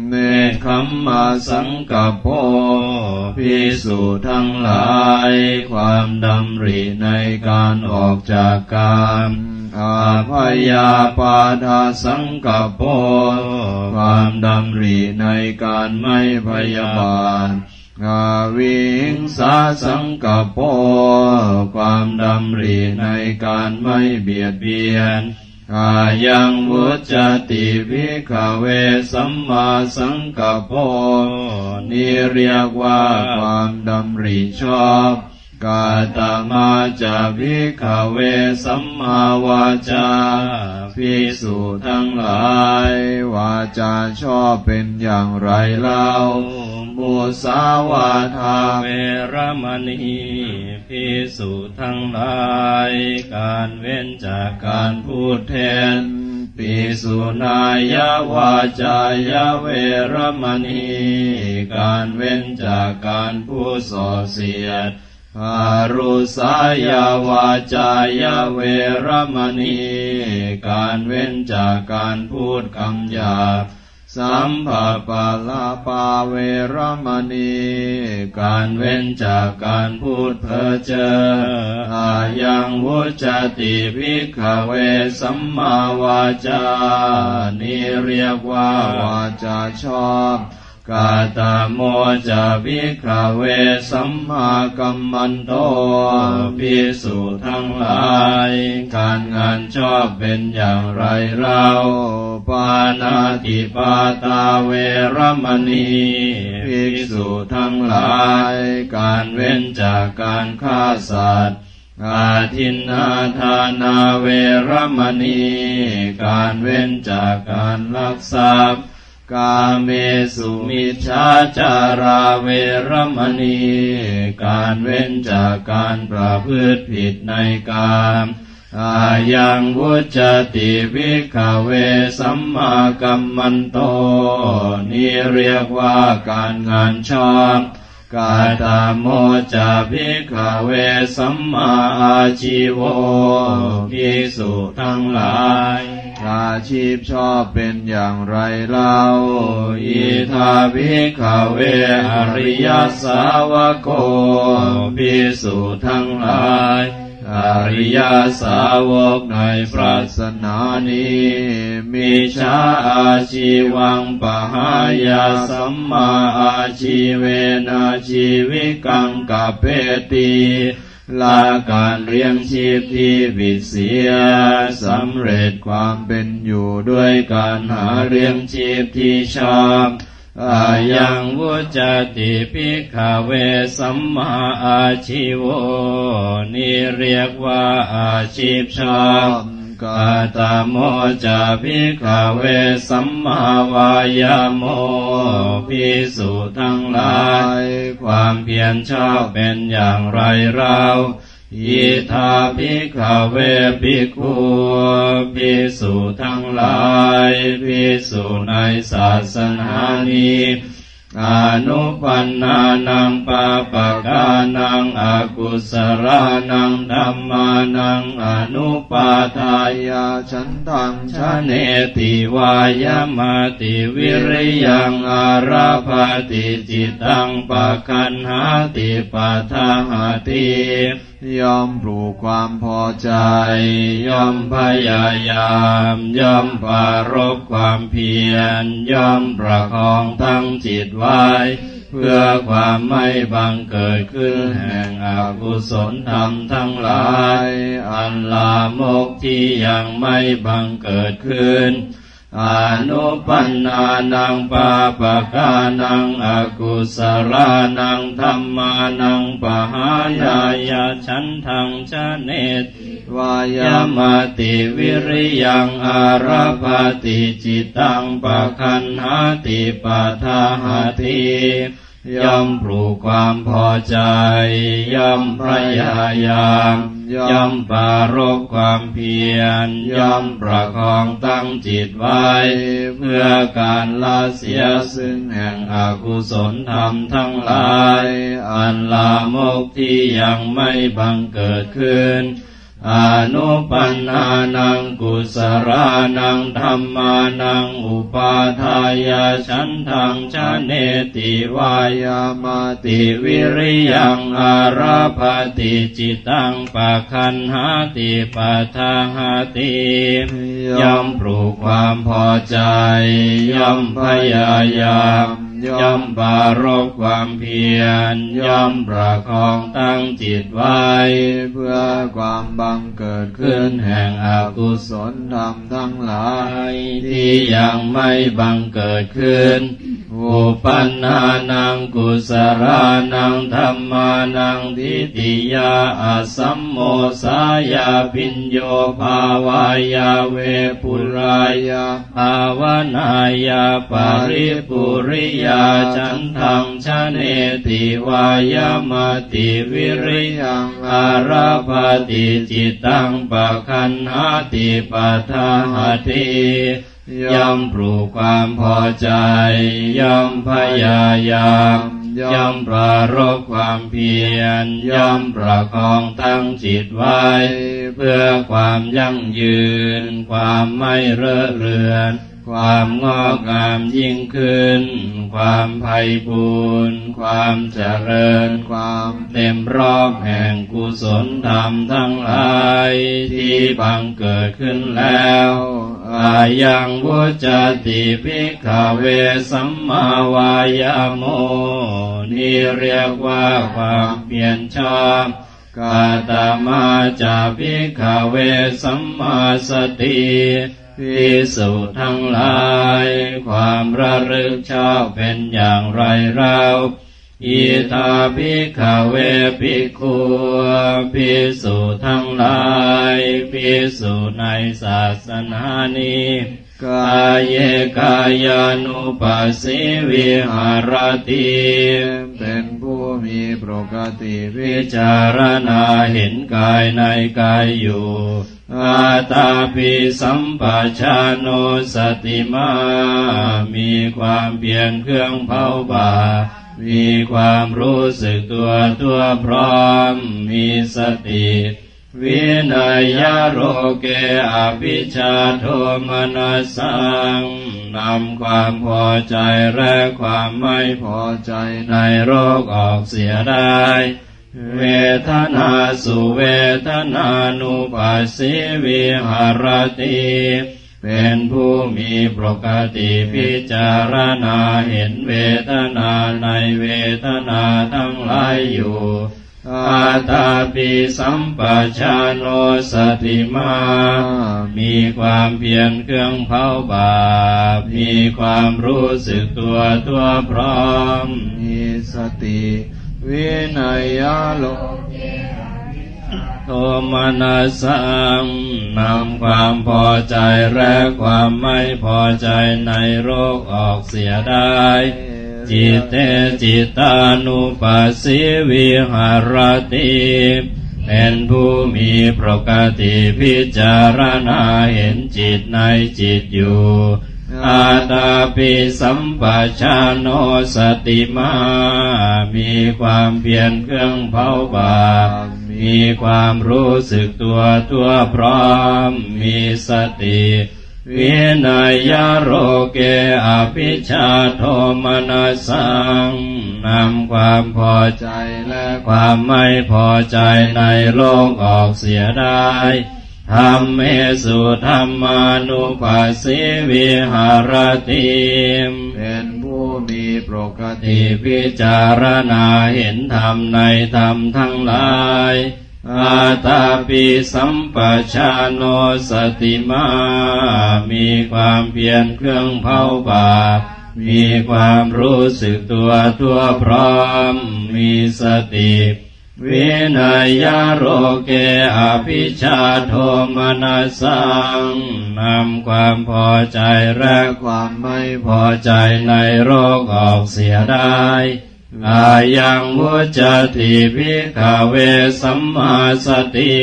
เนคขมมาสังกัปโปภิกษุทั้งหลาย ความดำริในการออกจากกามอาพยาปาทาสังกัปโปความดำริในการไม่พยาบาทอาวิงสาสังกัปโปความดำริในการไม่เบียดเบียน อายังวุจติวิขเวสัมมาสังกปโปนี่เรียกว่าความดำริชอบ กาตมาจาวิขเวสัมมาวาจาภิกษุทั้งหลาย วาจาชอบเป็นอย่างไรเล่ามุสาวาทาเวรมณีภิกษุทั้งหลาย การเว้นจากการพูดแทนปิสุนายาวาจายาเวรมณี การเว้นจากการพูดส่อเสียด หารุสายาวาจายเวรมณี การเว้นจากการพูดคำหยาบสัมภาปาลาปาเวรมณี การเว้นจากการพูดเพ้อเจ้ออายังวุจติวิขเวสัมมาวาจา นี่เรียกว่าวาจาชอบ กาตาโมจะวิขเวสัมมากัมมันโตภิกษุทั้งหลาย การงานชอบเป็นอย่างไรเราปานาติปาตาเวรมณีภิกษุทั้งหลาย การเว้นจากการฆ่าสัตว์อาทินนาทานาเวรมณี การเว้นจากการลักทรัพย์ กาเมสุมิชาจาราเวรมณี การเว้นจากการประพฤติผิดในกามอายังวุจติวิขเวสัมมากัมมันโต นี่เรียกว่าการงานชอบกาตาโมจาภิกเวสัมมาอาชีโวภิกษุทั้งหลาย อาชีพชอบเป็นอย่างไรเล่าอิทาภิกขเวอริยสาวโกภิกษุทั้งหลายอริยสาวกในปราสนานี้มีชาอาชีวังปหายาสัมมาอาชีเวนาชีวิกังกเปตี ลาการเรียงชีพที่บิดเสียสำเร็จความเป็นอยู่ด้วยการหาเรียงชีพที่ชอบอายังวุจติพิกาเวสัมมาอาชีโวนี่เรียกว่าอาชีพชอบ กาตาโมจะภิกขเวสัมมาวายโมภิสุทั้งหลาย ความเพียรชอบเป็นอย่างไรเราอิทาภิกขเวภิกขุภิกษุทั้งหลายภิกษุในศาสนานี้ อนุปันนานังปาปะกานังอากุสรานังธรรมานังอนุปาทายาฉันทังชะเนติวายมาติวิริยังอาราภาติจิตังปะคันหาติปะทหาติ ยอมปลูกความพอใจยอมพยายามยอมปารบความเพียรยอมประคองทั้งจิตไว้ เพื่อความไม่บังเกิดขึ้นแห่งอกุศลธรรมทั้งหลาย อันลามกที่ยังไม่บังเกิดขึ้น อนุปันนานังปาปะกานังอกุสลานังธรรมานังปหายายาฉันทังชะเนตวายามติวิริยังอาราภติจิตังปะคันหาติปะทาหาติ ย่อมปลูกความพอใจ ย่อมพยายามย่อมปารบความเพียร ย่อมประคองตั้งจิตไว้ เพื่อการละเสียซึ่งแห่งอกุศลธรรมทั้งหลาย อันลามกที่ยังไม่บังเกิดขึ้น อนุปันนานังกุสรานังธรรมานังอุปาทายาฉันทังชะเนติวายามาติวิริยังอาราภาติจิตังปะคันหาติปะทาหาติย่อมปลูกความพอใจย่อมพยายาม ย่อมบารกความเพียร ย่อมประคองตั้งจิตไว้ เพื่อความบังเกิดขึ้นแห่งอกุศลธรรมทั้งหลาย ที่ยังไม่บังเกิดขึ้น อุปันนานังกุสรานังธรรมานังทิติยาอสัมโมสายาปิญโยภาวายาเวปุรายาภาวนายาปาริปุริยาจันทังชะเนติวายามติวิริยังอาราภาติจิตังปะคันหาติปะทาติ ย่อมปลูกความพอใจ ย่อมพยายามย่อมปรารบความเพียร ย่อมประคองตั้งจิตไว้ เพื่อความยั่งยืน ความไม่เร่อเรือน ความงอกงามยิ่งขึ้น ความไพ่บูรณ์ความเจริญ ความเต็มรอบแห่งกุศลธรรมทั้งหลาย ที่บังเกิดขึ้นแล้วายังวุจติภิกขเวสัมมาวายโม นี่เรียกว่าความเพียรชอบกาตามาจาภิกขเวสัมมาสติพิสุทั้งหลาย ความระลึกชอบเป็นอย่างไรเรา อิทาภิกขเวภิกขุภิสุทั้งหลายภิสุในศาสนานี้ กายเยกายานุปัสสิวิหารติเป็นผู้มีปกติวิจารณาเห็นกายในกายอยู่อาตาปิสัมปชาโนสติมา มีความเพียรเครื่องเผาบา มีความรู้สึกตัวตัวพร้อม มีสติ วินัยโรเกอภิชาโทมนัสสังนำความพอใจและความไม่พอใจในโรคออกเสียได้ เวทนาสุเวทนานุปัสสิวิหารติ เป็นผู้มีปกติพิจารณาเห็นเวทนาในเวทนาทั้งหลายอยู่อาตาปิสัมปชาโนสติมา มีความเพียรเครื่องเผาบาป มีความรู้สึกตัวตัวพร้อม มีสติ วินัยโลโทมนัสสังนำความพอใจและความไม่พอใจในโรคออกเสียได้ จิตเตจิตานุปัสสิวิหารติเป็นผู้มีปกติพิจารณาเห็นจิตในจิตอยู่อาตาปิสัมปชาโนสติมา มีความเพียรเครื่องเผาบาป มีความรู้สึกตัวตัวพร้อม มีสติวินัยโรเกอภิชาโทมนัสังนำความพอใจและความไม่พอใจในโลกออกเสียได้ธรรมเมสุธรรมานุปัสสิวิหารติเป็น ผู้มีปกติพิจารณาเห็นธรรมในธรรมทั้งหลายอาตาปิสัมปชาโนสติมา มีความเพียรเครื่องเผาบาปมีความรู้สึกตัวทั่วพร้อม มีสติ วินัยโรเกอภิชาโทมนัสสังนำความพอใจและความไม่พอใจในโรคออกเสียได้อายังมุจติพิกาเวสัมมาสติ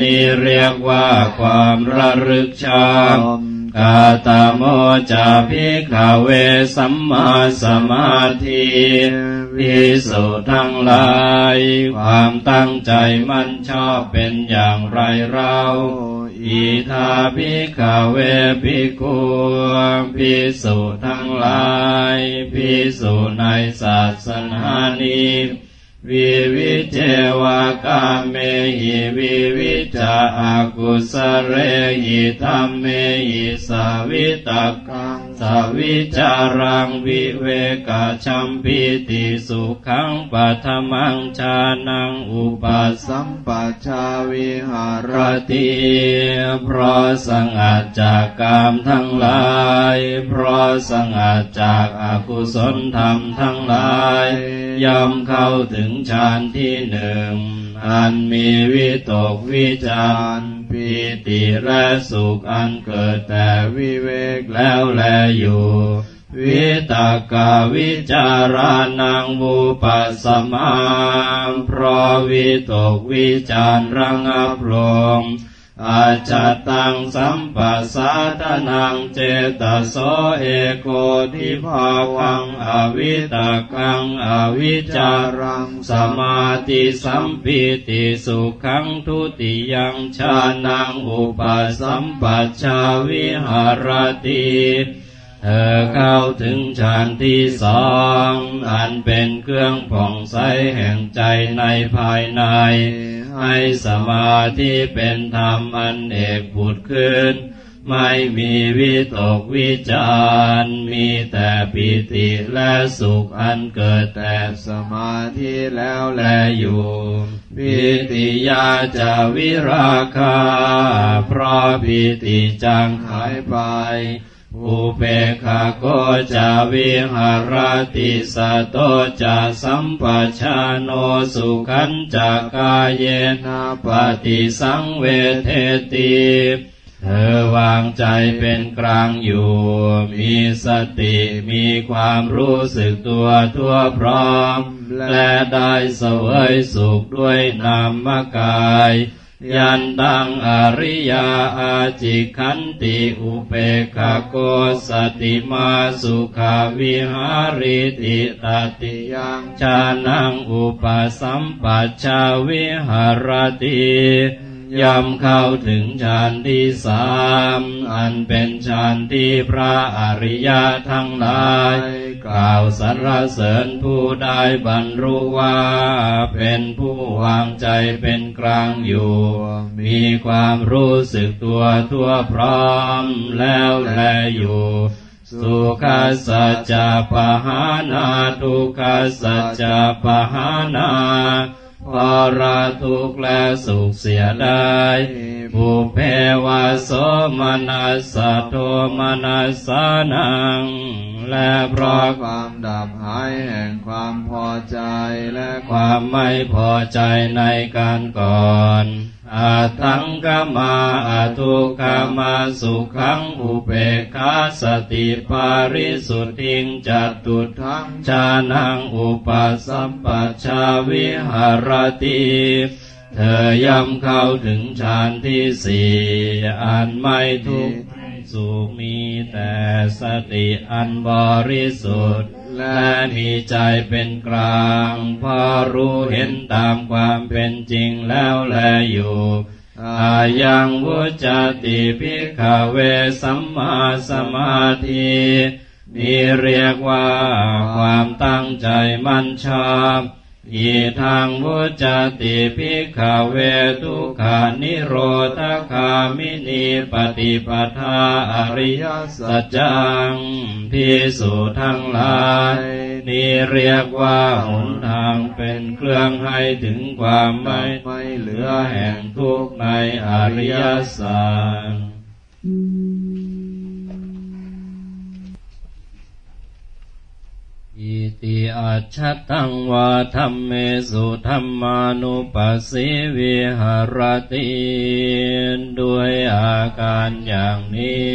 นี่เรียกว่าความระลึกชอบ กาตโมจาพิกาเวสัมมาสมาธิพิสุทั้งหลาย ความตั้งใจมันชอบเป็นอย่างไรเราอิทาพิกาเวภิกุพิสุทั้งหลาย พิสุในศาสนานี้ วิวิเจวากาเมหิวิวิจาอากุสเรหิธรรมเมหิสาวิตกัง วิจารังวิเวกาชัมปิติสุขังปัทมังชานังอุปสัมปชาวิหารติเพราะสังัดจากกามทั้งหลาย เพราะสังัดจากอากุศลธรรมทั้งหลายย่อมเข้าถึงฌานที่หนึ่งอันมีวิตกวิจาร ปิติและสุขอันเกิดแต่วิเวกแล้วแลอยู่ วิตากาวิจารานังบุปัสมาเพราะวิตกวิจารระงับลง อาจตังสัมปัสสะทนังเจตโสเอโกทิภาวังอวิตกังอวิจารังสมาติสัมปิติสุขังทุติยังชานังอุปสัมปัชชาวิหารติเธอเข้าถึงฌานที่สองอันเป็นเครื่องผ่องใสแห่งใจในภายใน ให้สมาธิเป็นธรรมอันเอกผุดขึ้น ไม่มีวิตกวิจารมีแต่ปิติและสุขอันเกิดแต่สมาธิแล้วแลอยู่ปิติยาจะวิราคาเพราะปิติจางหายไป อุเปคาโกจาวิหารติสะโตจะสัมปชาโนสุขันจากายเยนาปฏิสังเวเทติเธอวางใจเป็นกลางอยู่ มีสติมีความรู้สึกตัวทั่วพร้อม และได้เสวยสุขด้วยนามกาย ยันตังอริยาอาจิขันติอุเปกโกสติมาสุขาวิหาริติตติยังชานังอุปสัมปัชชาวิหารติยำเข้าถึงฌานที่สามอันเป็นฌานที่พระอริยทั้งหลาย กล่าวสรรเสริญผู้ได้บรรลุว่า เป็นผู้วางใจเป็นกลางอยู่ มีความรู้สึกตัวทั่วพร้อมแล้วแลอยู่ สุขัสสะจะปะหานาทุกขัสสะจะปะหานา พาราทุกและสุขเสียได้ผู้เพวาโสมนัสสะโทมนัสสานัง และเพราะความดับหายแห่งความพอใจและความไม่พอใจในการก่อน อาทังกมาอาทุกามาสุขังอุเบคาสติปาริสุทธิงจตุทังชานังอุปสัมปชาวิหารติเธอย่ำเข้าถึงฌานที่สี่อันไม่ทุกข์สุขมีแต่สติอันบริสุทธิ์ และมีใจเป็นกลางพอรู้เห็นตามความเป็นจริงแล้วแลอยู่อายังวุจติพิกเวสัมมาสมาธินี่เรียกว่าความตั้งใจมั่นชอบ อิทังวุจติภิกขเวทุขานิโรธคามินีปฏิปทาอริยสัจจังพิสุทั้งหลายนี่เรียกว่าหนทางเป็นเครื่องให้ถึงความไม่ไม่เหลือแห่งทุกข์ในอริยสัจ อิติอัจฉตังวาธรรมเมสุธรรมานุปัสสิวิหารติด้วยอาการอย่างนี้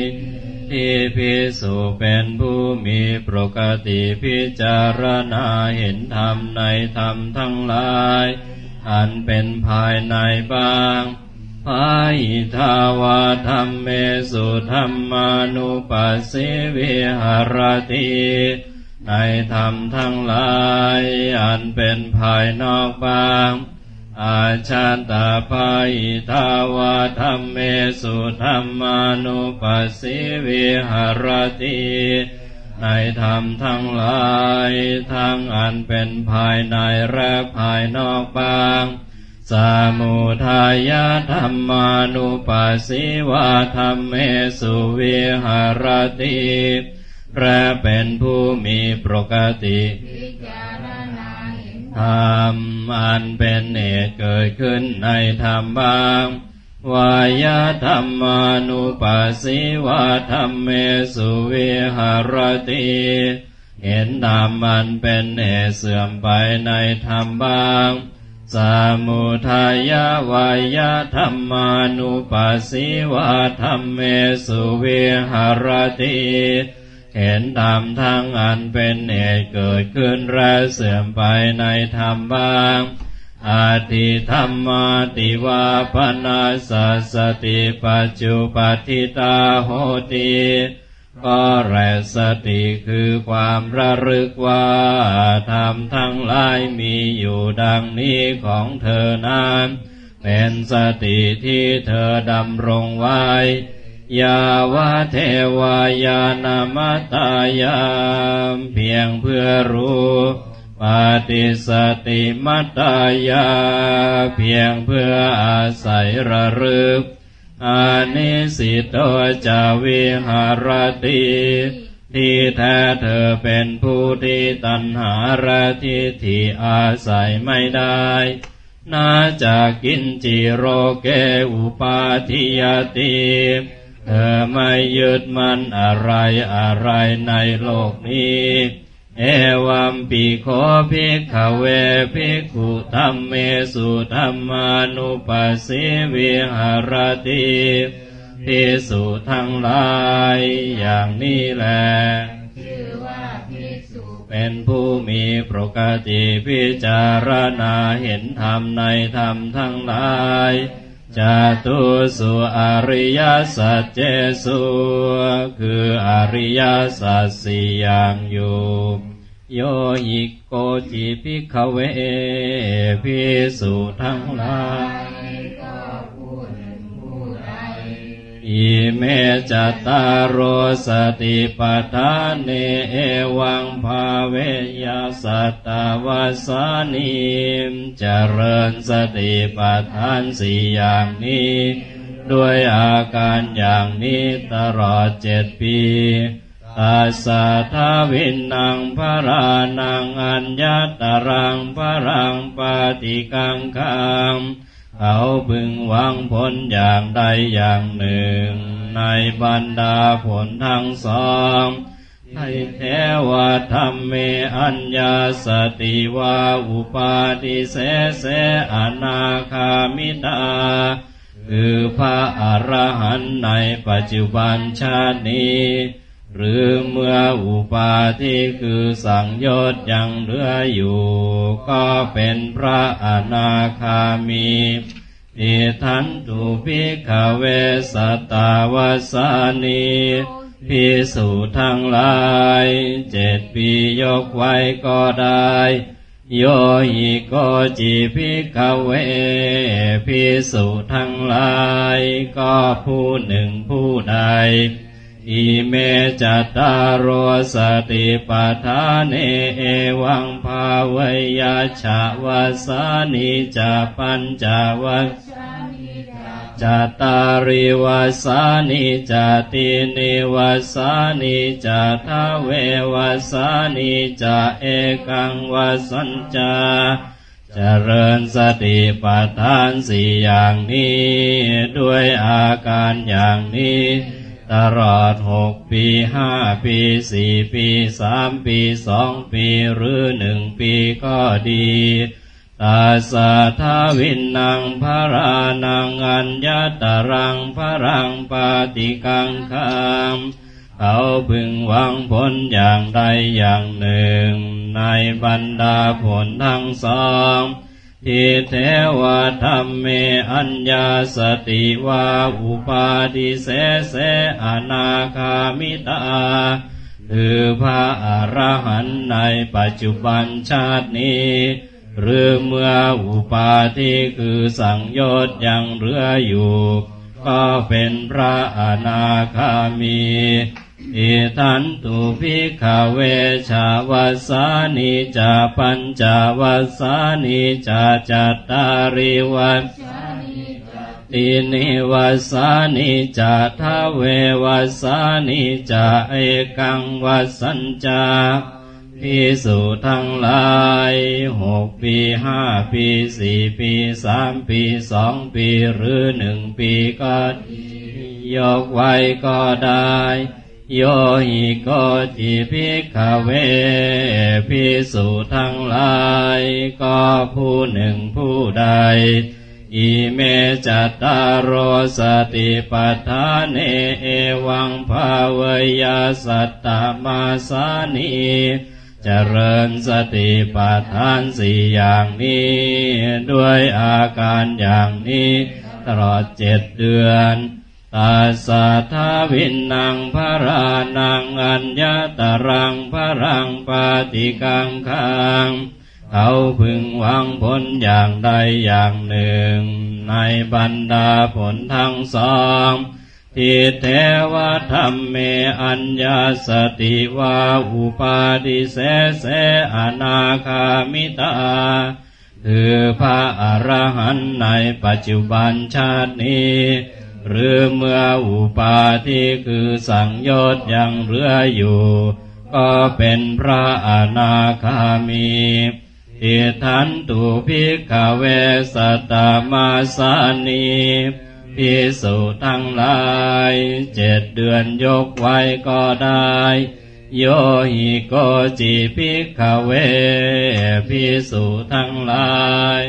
ที่พิสุเป็นผู้มีปกติพิจารณาเห็นธรรมในธรรมทั้งหลาย อันเป็นภายในบ้างภายทาวาธรรมเมสุธรรมานุปัสสิวิหารติ ในธรรมทั้งหลายอันเป็นภายนอกบาง อาชาตาภายทาวาธรรมเมสุธรรมานุปัสสิวิหารติในธรรมทั้งหลายทั้งอันเป็นภายในและภายนอกบางสามุทายาธรรมานุปัสสิวาธรรมเมสุวิหารติ พระเป็นผู้มีปกติธรรมอันเป็นเหตุเกิดขึ้นในธรรมบางวายธรรมานุปัสสิวาธรรมเมสุวิหารติเห็นธรรมมันเป็นเหตุเสื่อมไปในธรรมบางสมุทายาวายธรรมานุปัสสิวาธรรมเมสุวิหารติ เห็นธรรมทั้งอันเป็นเหตุเกิดขึ้นและเสื่อมไปในธรรมบ้างอาทิธรรมาติวาปนาสสติปัจจุปฏิตาโหติก็แรสติคือความระลึกว่าธรรมทั้งหลายมีอยู่ดังนี้ของเธอนั้น เป็นสติที่เธอดำรงไว้ ยาวะเทวายานามตายามเพียงเพื่อรู้ปฏิสติมัตตายา เพียงเพื่ออาศัยระลึกอานิสิตโตจาวิหารติที่แท้เธอเป็นผู้ที่ตัณหาระทิที่อาศัยไม่ได้น่าจะกินจิโรเกอุปาทิยติ เธอไม่ยึดมันอะไรอะไรในโลกนี้ เอวัมปิโคภิกขเวภิกขุธรรมเมสุธรรมานุปัสสิวิหารติพิสุทั้งหลายอย่างนี้แหละเป็นผู้มีปกติพิจารณาเห็นธรรมในธรรมทั้งหลาย จตุสุอริยสัจเจสุคืออริยสัจสี่อย่างอยู่โยหิโกจิพิขเวพิสุทั้งหลาย อิเมจตารโรสติปทานเนเอวังภาเวยาสัตตวาสานิมเจริญสติปทานสี่อย่างนี้ ด้วยอาการอย่างนี้ตลอดเจ็ดปีอาสาทาวินนางพระรานังอัญญาตรังพระรังปฏิกังคัง เขาพึงหวังผลอย่างใดอย่างหนึ่ง ในบรรดาผลทั้งสองให้เทวธรรมเมอัญญาสติวาอุปาทิเสเสอนาคามิตาคือพระอรหันต์ในปัจจุบันชาตินี้ หรือเมื่ออุปาทิคือสังโยชน์ยังเหลืออยู่ ก็เป็นพระอนาคามีอิทันตุพิขเวสตาวสานีพิสูทั้งหลาย เจ็ดปียกไว้ก็ได้ โยหิโกจิ ภิกขเว ภิกษุทั้งหลาย ก็ผู้หนึ่งผู้ใด อิเมจัตตารโรสติปัฏฐานเนเอวังภาวยาชาวาสานิจปัญจวัคจัตตาริวาสานิจตินิวาสานิจทาเววาสานิจเอกังวาสัญจาเจริญสติปัฏฐานสี่อย่างนี้ ด้วยอาการอย่างนี้ ตลอดหกปีห้าปีสี่ปีสามปีสองปีหรือหนึ่งปีก็ดีตาสะทาวินนังพระรานังอัญญาตรังพระรังปาติกังคามเขาพึงหวังผลอย่างใดอย่างหนึ่ง ในบรรดาผลทั้งสอง ที่เทวธรรมเมอัญญาสติวาอุปาทิเสเสอนาคามิตาคือพระอรหันต์ในปัจจุบันชาตินี้ หรือเมื่ออุปาทิคือสังโยชน์ยังเรืออยู่ ก็เป็นพระอนาคามี อิทันตุพิขเวชาวาสานิจาปัญจวัสานิจาจัตตาริวัตตินิวัสานิจาทาเววัสานิจาเอกังวัสัญจาพิสุทั้งหลายหกปีห้าปีสี่ปีสามปีสองปีหรือหนึ่งปีก็ยกไว้ก็ได้ โยหิโกจิ ภิกขเว ภิกษุทั้งหลายก็ผู้หนึ่งผู้ใด อิเมจัตตาโรสติปัฏฐาเนเอวังภาเวยยสัตตมาสานีเจริญสติปัฏฐานสี่อย่างนี้ ด้วยอาการอย่างนี้ ตลอดเจ็ดเดือน ตาสาทาวินนางพระรานังอัญญาตรังพระรังปาติกังคังเขาพึงหวังผลอย่างใดอย่างหนึ่ง ในบรรดาผลทั้งสองทิเทวธรรมเมอัญญาสติวาอุปาทิเสเสอนาคามิตาคือพระอรหันต์ในปัจจุบันชาตินี้ หรือเมื่ออุปาทิคือสังโยชน์ยังเรืออยู่ ก็เป็นพระอนาคามีอิฐันตุ ภิกขเว สัตต มาสานิ ภิกษุทั้งหลายเจ็ดเดือนยกไว้ก็ได้ โยหิโกจิ ภิกขเว ภิกษุทั้งหลาย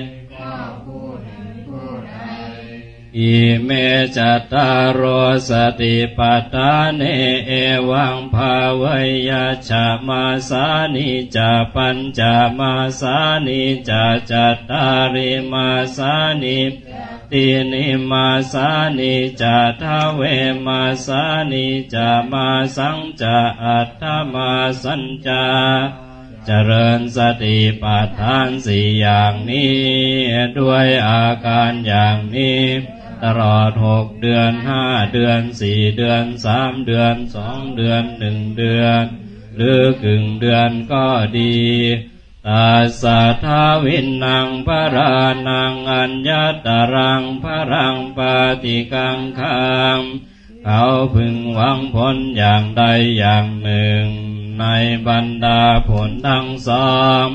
อิเมจัตตาโรสติปัฏฐาเนเอวังภาเวยาชามาสานิจาปัญจามาสานิจาจัตตาริมาสานิตินิมาสานิจาทเวมาสานิจามาสังจาอัตถมาสัญจาเจริญสติปัฏฐานสี่อย่างนี้ ด้วยอาการอย่างนี้ ตลอดหกเดือนห้าเดือนสี่เดือนสามเดือนสองเดือนหนึ่งเดือน หรือกึ่งเดือนก็ดีตาสะทาวินนางพระรานังอัญญาตรังพระรังปาติกังคามเขาพึงหวังผลอย่างใดอย่างหนึ่ง ในบรรดาผลทั้งสอง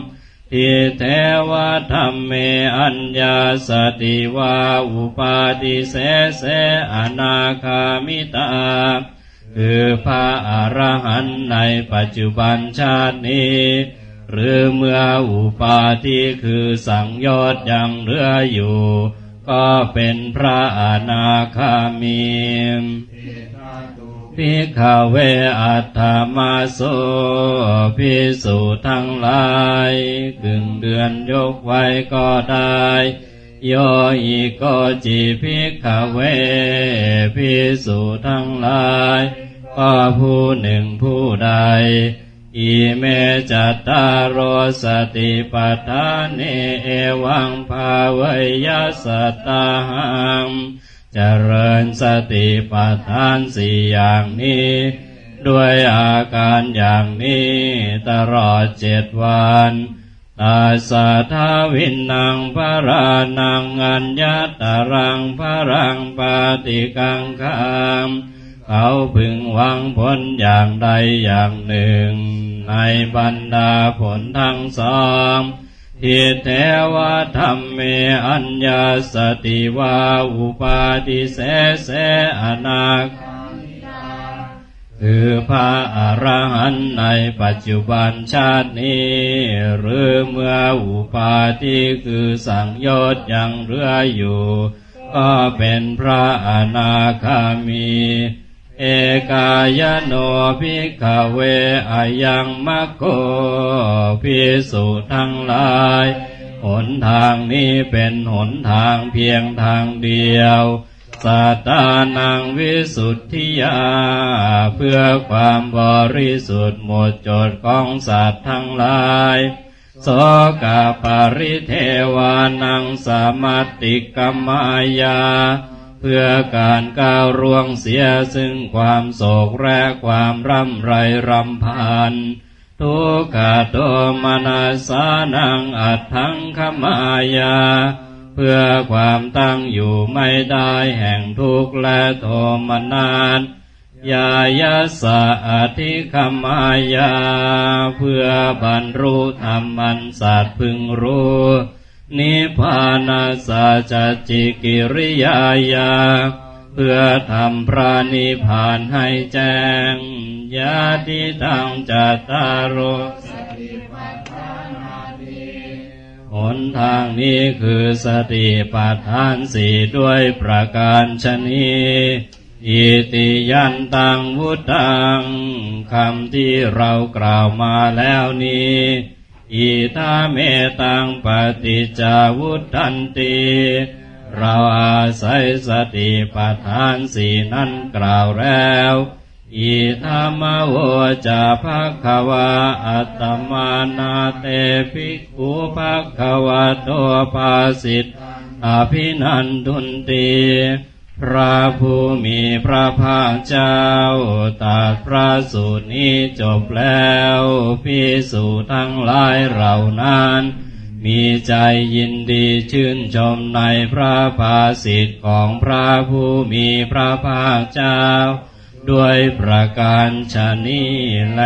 ที่เทวธรรมเมอัญญาสติวาอุปาทิเสเสอนาคามิตา คือพระอรหันต์ในปัจจุบันชาตินี้ หรือเมื่ออุปาทิคือสังยอดยังเรืออยู่ ก็เป็นพระอนาคามี พิขเวอัตถมาโสพิสุทั้งหลายกึ่งเดือนยกไว้ก็ได้ โยอิโกจิพิขเวพิสุทั้งหลายก็ผู้หนึ่งผู้ใด อิเมจัตตารโรสติปัฏฐานเอวังภาวยาสตาหัง เจริญสติปัฏฐานสี่อย่างนี้ ด้วยอาการอย่างนี้ตลอดเจ็ดวันตาสาทาวินนังพระรานังอัญญาตารังพระรังปาติกังคามเขาพึงหวังผลอย่างใดอย่างหนึ่ง ในบรรดาผลทั้งสอง ทิเทวธรรมเมอัญญาสติวาอุปาทิเสเสอนาคคือพระอรหันต์ในปัจจุบันชาตินี้ หรือเมื่ออุปาทิคือสังโยชน์ยังเรืออยู่ ก็เป็นพระอนาคามี เอกายโนภิกขเวอายังมัคโคพิสุทั้งหลาย หนทางนี้เป็นหนทางเพียงทางเดียวสัตตานังวิสุทธิยา เพื่อความบริสุทธิ์หมดจดของสัตว์ทั้งหลายโสกาปริเทวานังสมัติกรรมายา พื่อการก้าวร่วงเสียซึ่งความโศกและความร่ำไรรำพันทุกขโตมนาสานังอัตถังขมายา เพื่อความตั้งอยู่ไม่ได้แห่งทุกข์และโทมนัสยายาสะอธิคมายา เพื่อบรรลุธรรมันสัตพึงรู้ นิพพานาสัจจิกิริยายา เพื่อทำพระนิพพานให้แจ้งญาติตังจัตตารโรหนทางนี้คือสติปัฏฐานสี่ด้วยประการชนีอิติยันตังวุตังคำที่เรากล่าวมาแล้วนี้ อิทาเมตังปฏิจาวุตันติเราอาศัยสติปัฏฐานสี่นั้นกล่าวแล้วอิธามโวจะภะคะวาอัตมานาเตภิกขุภะคะวะโตภาสิทธอภินันทุนตี พระผู้มีพระภาคเจ้าตรัสพระสูตรนี้จบแล้วพิสูจทั้งหลายเหล่านั้น มีใจยินดีชื่นชมในพระภาสิทธิ์ของพระผู้มีพระภาคเจ้า ด้วยประการชนี้แล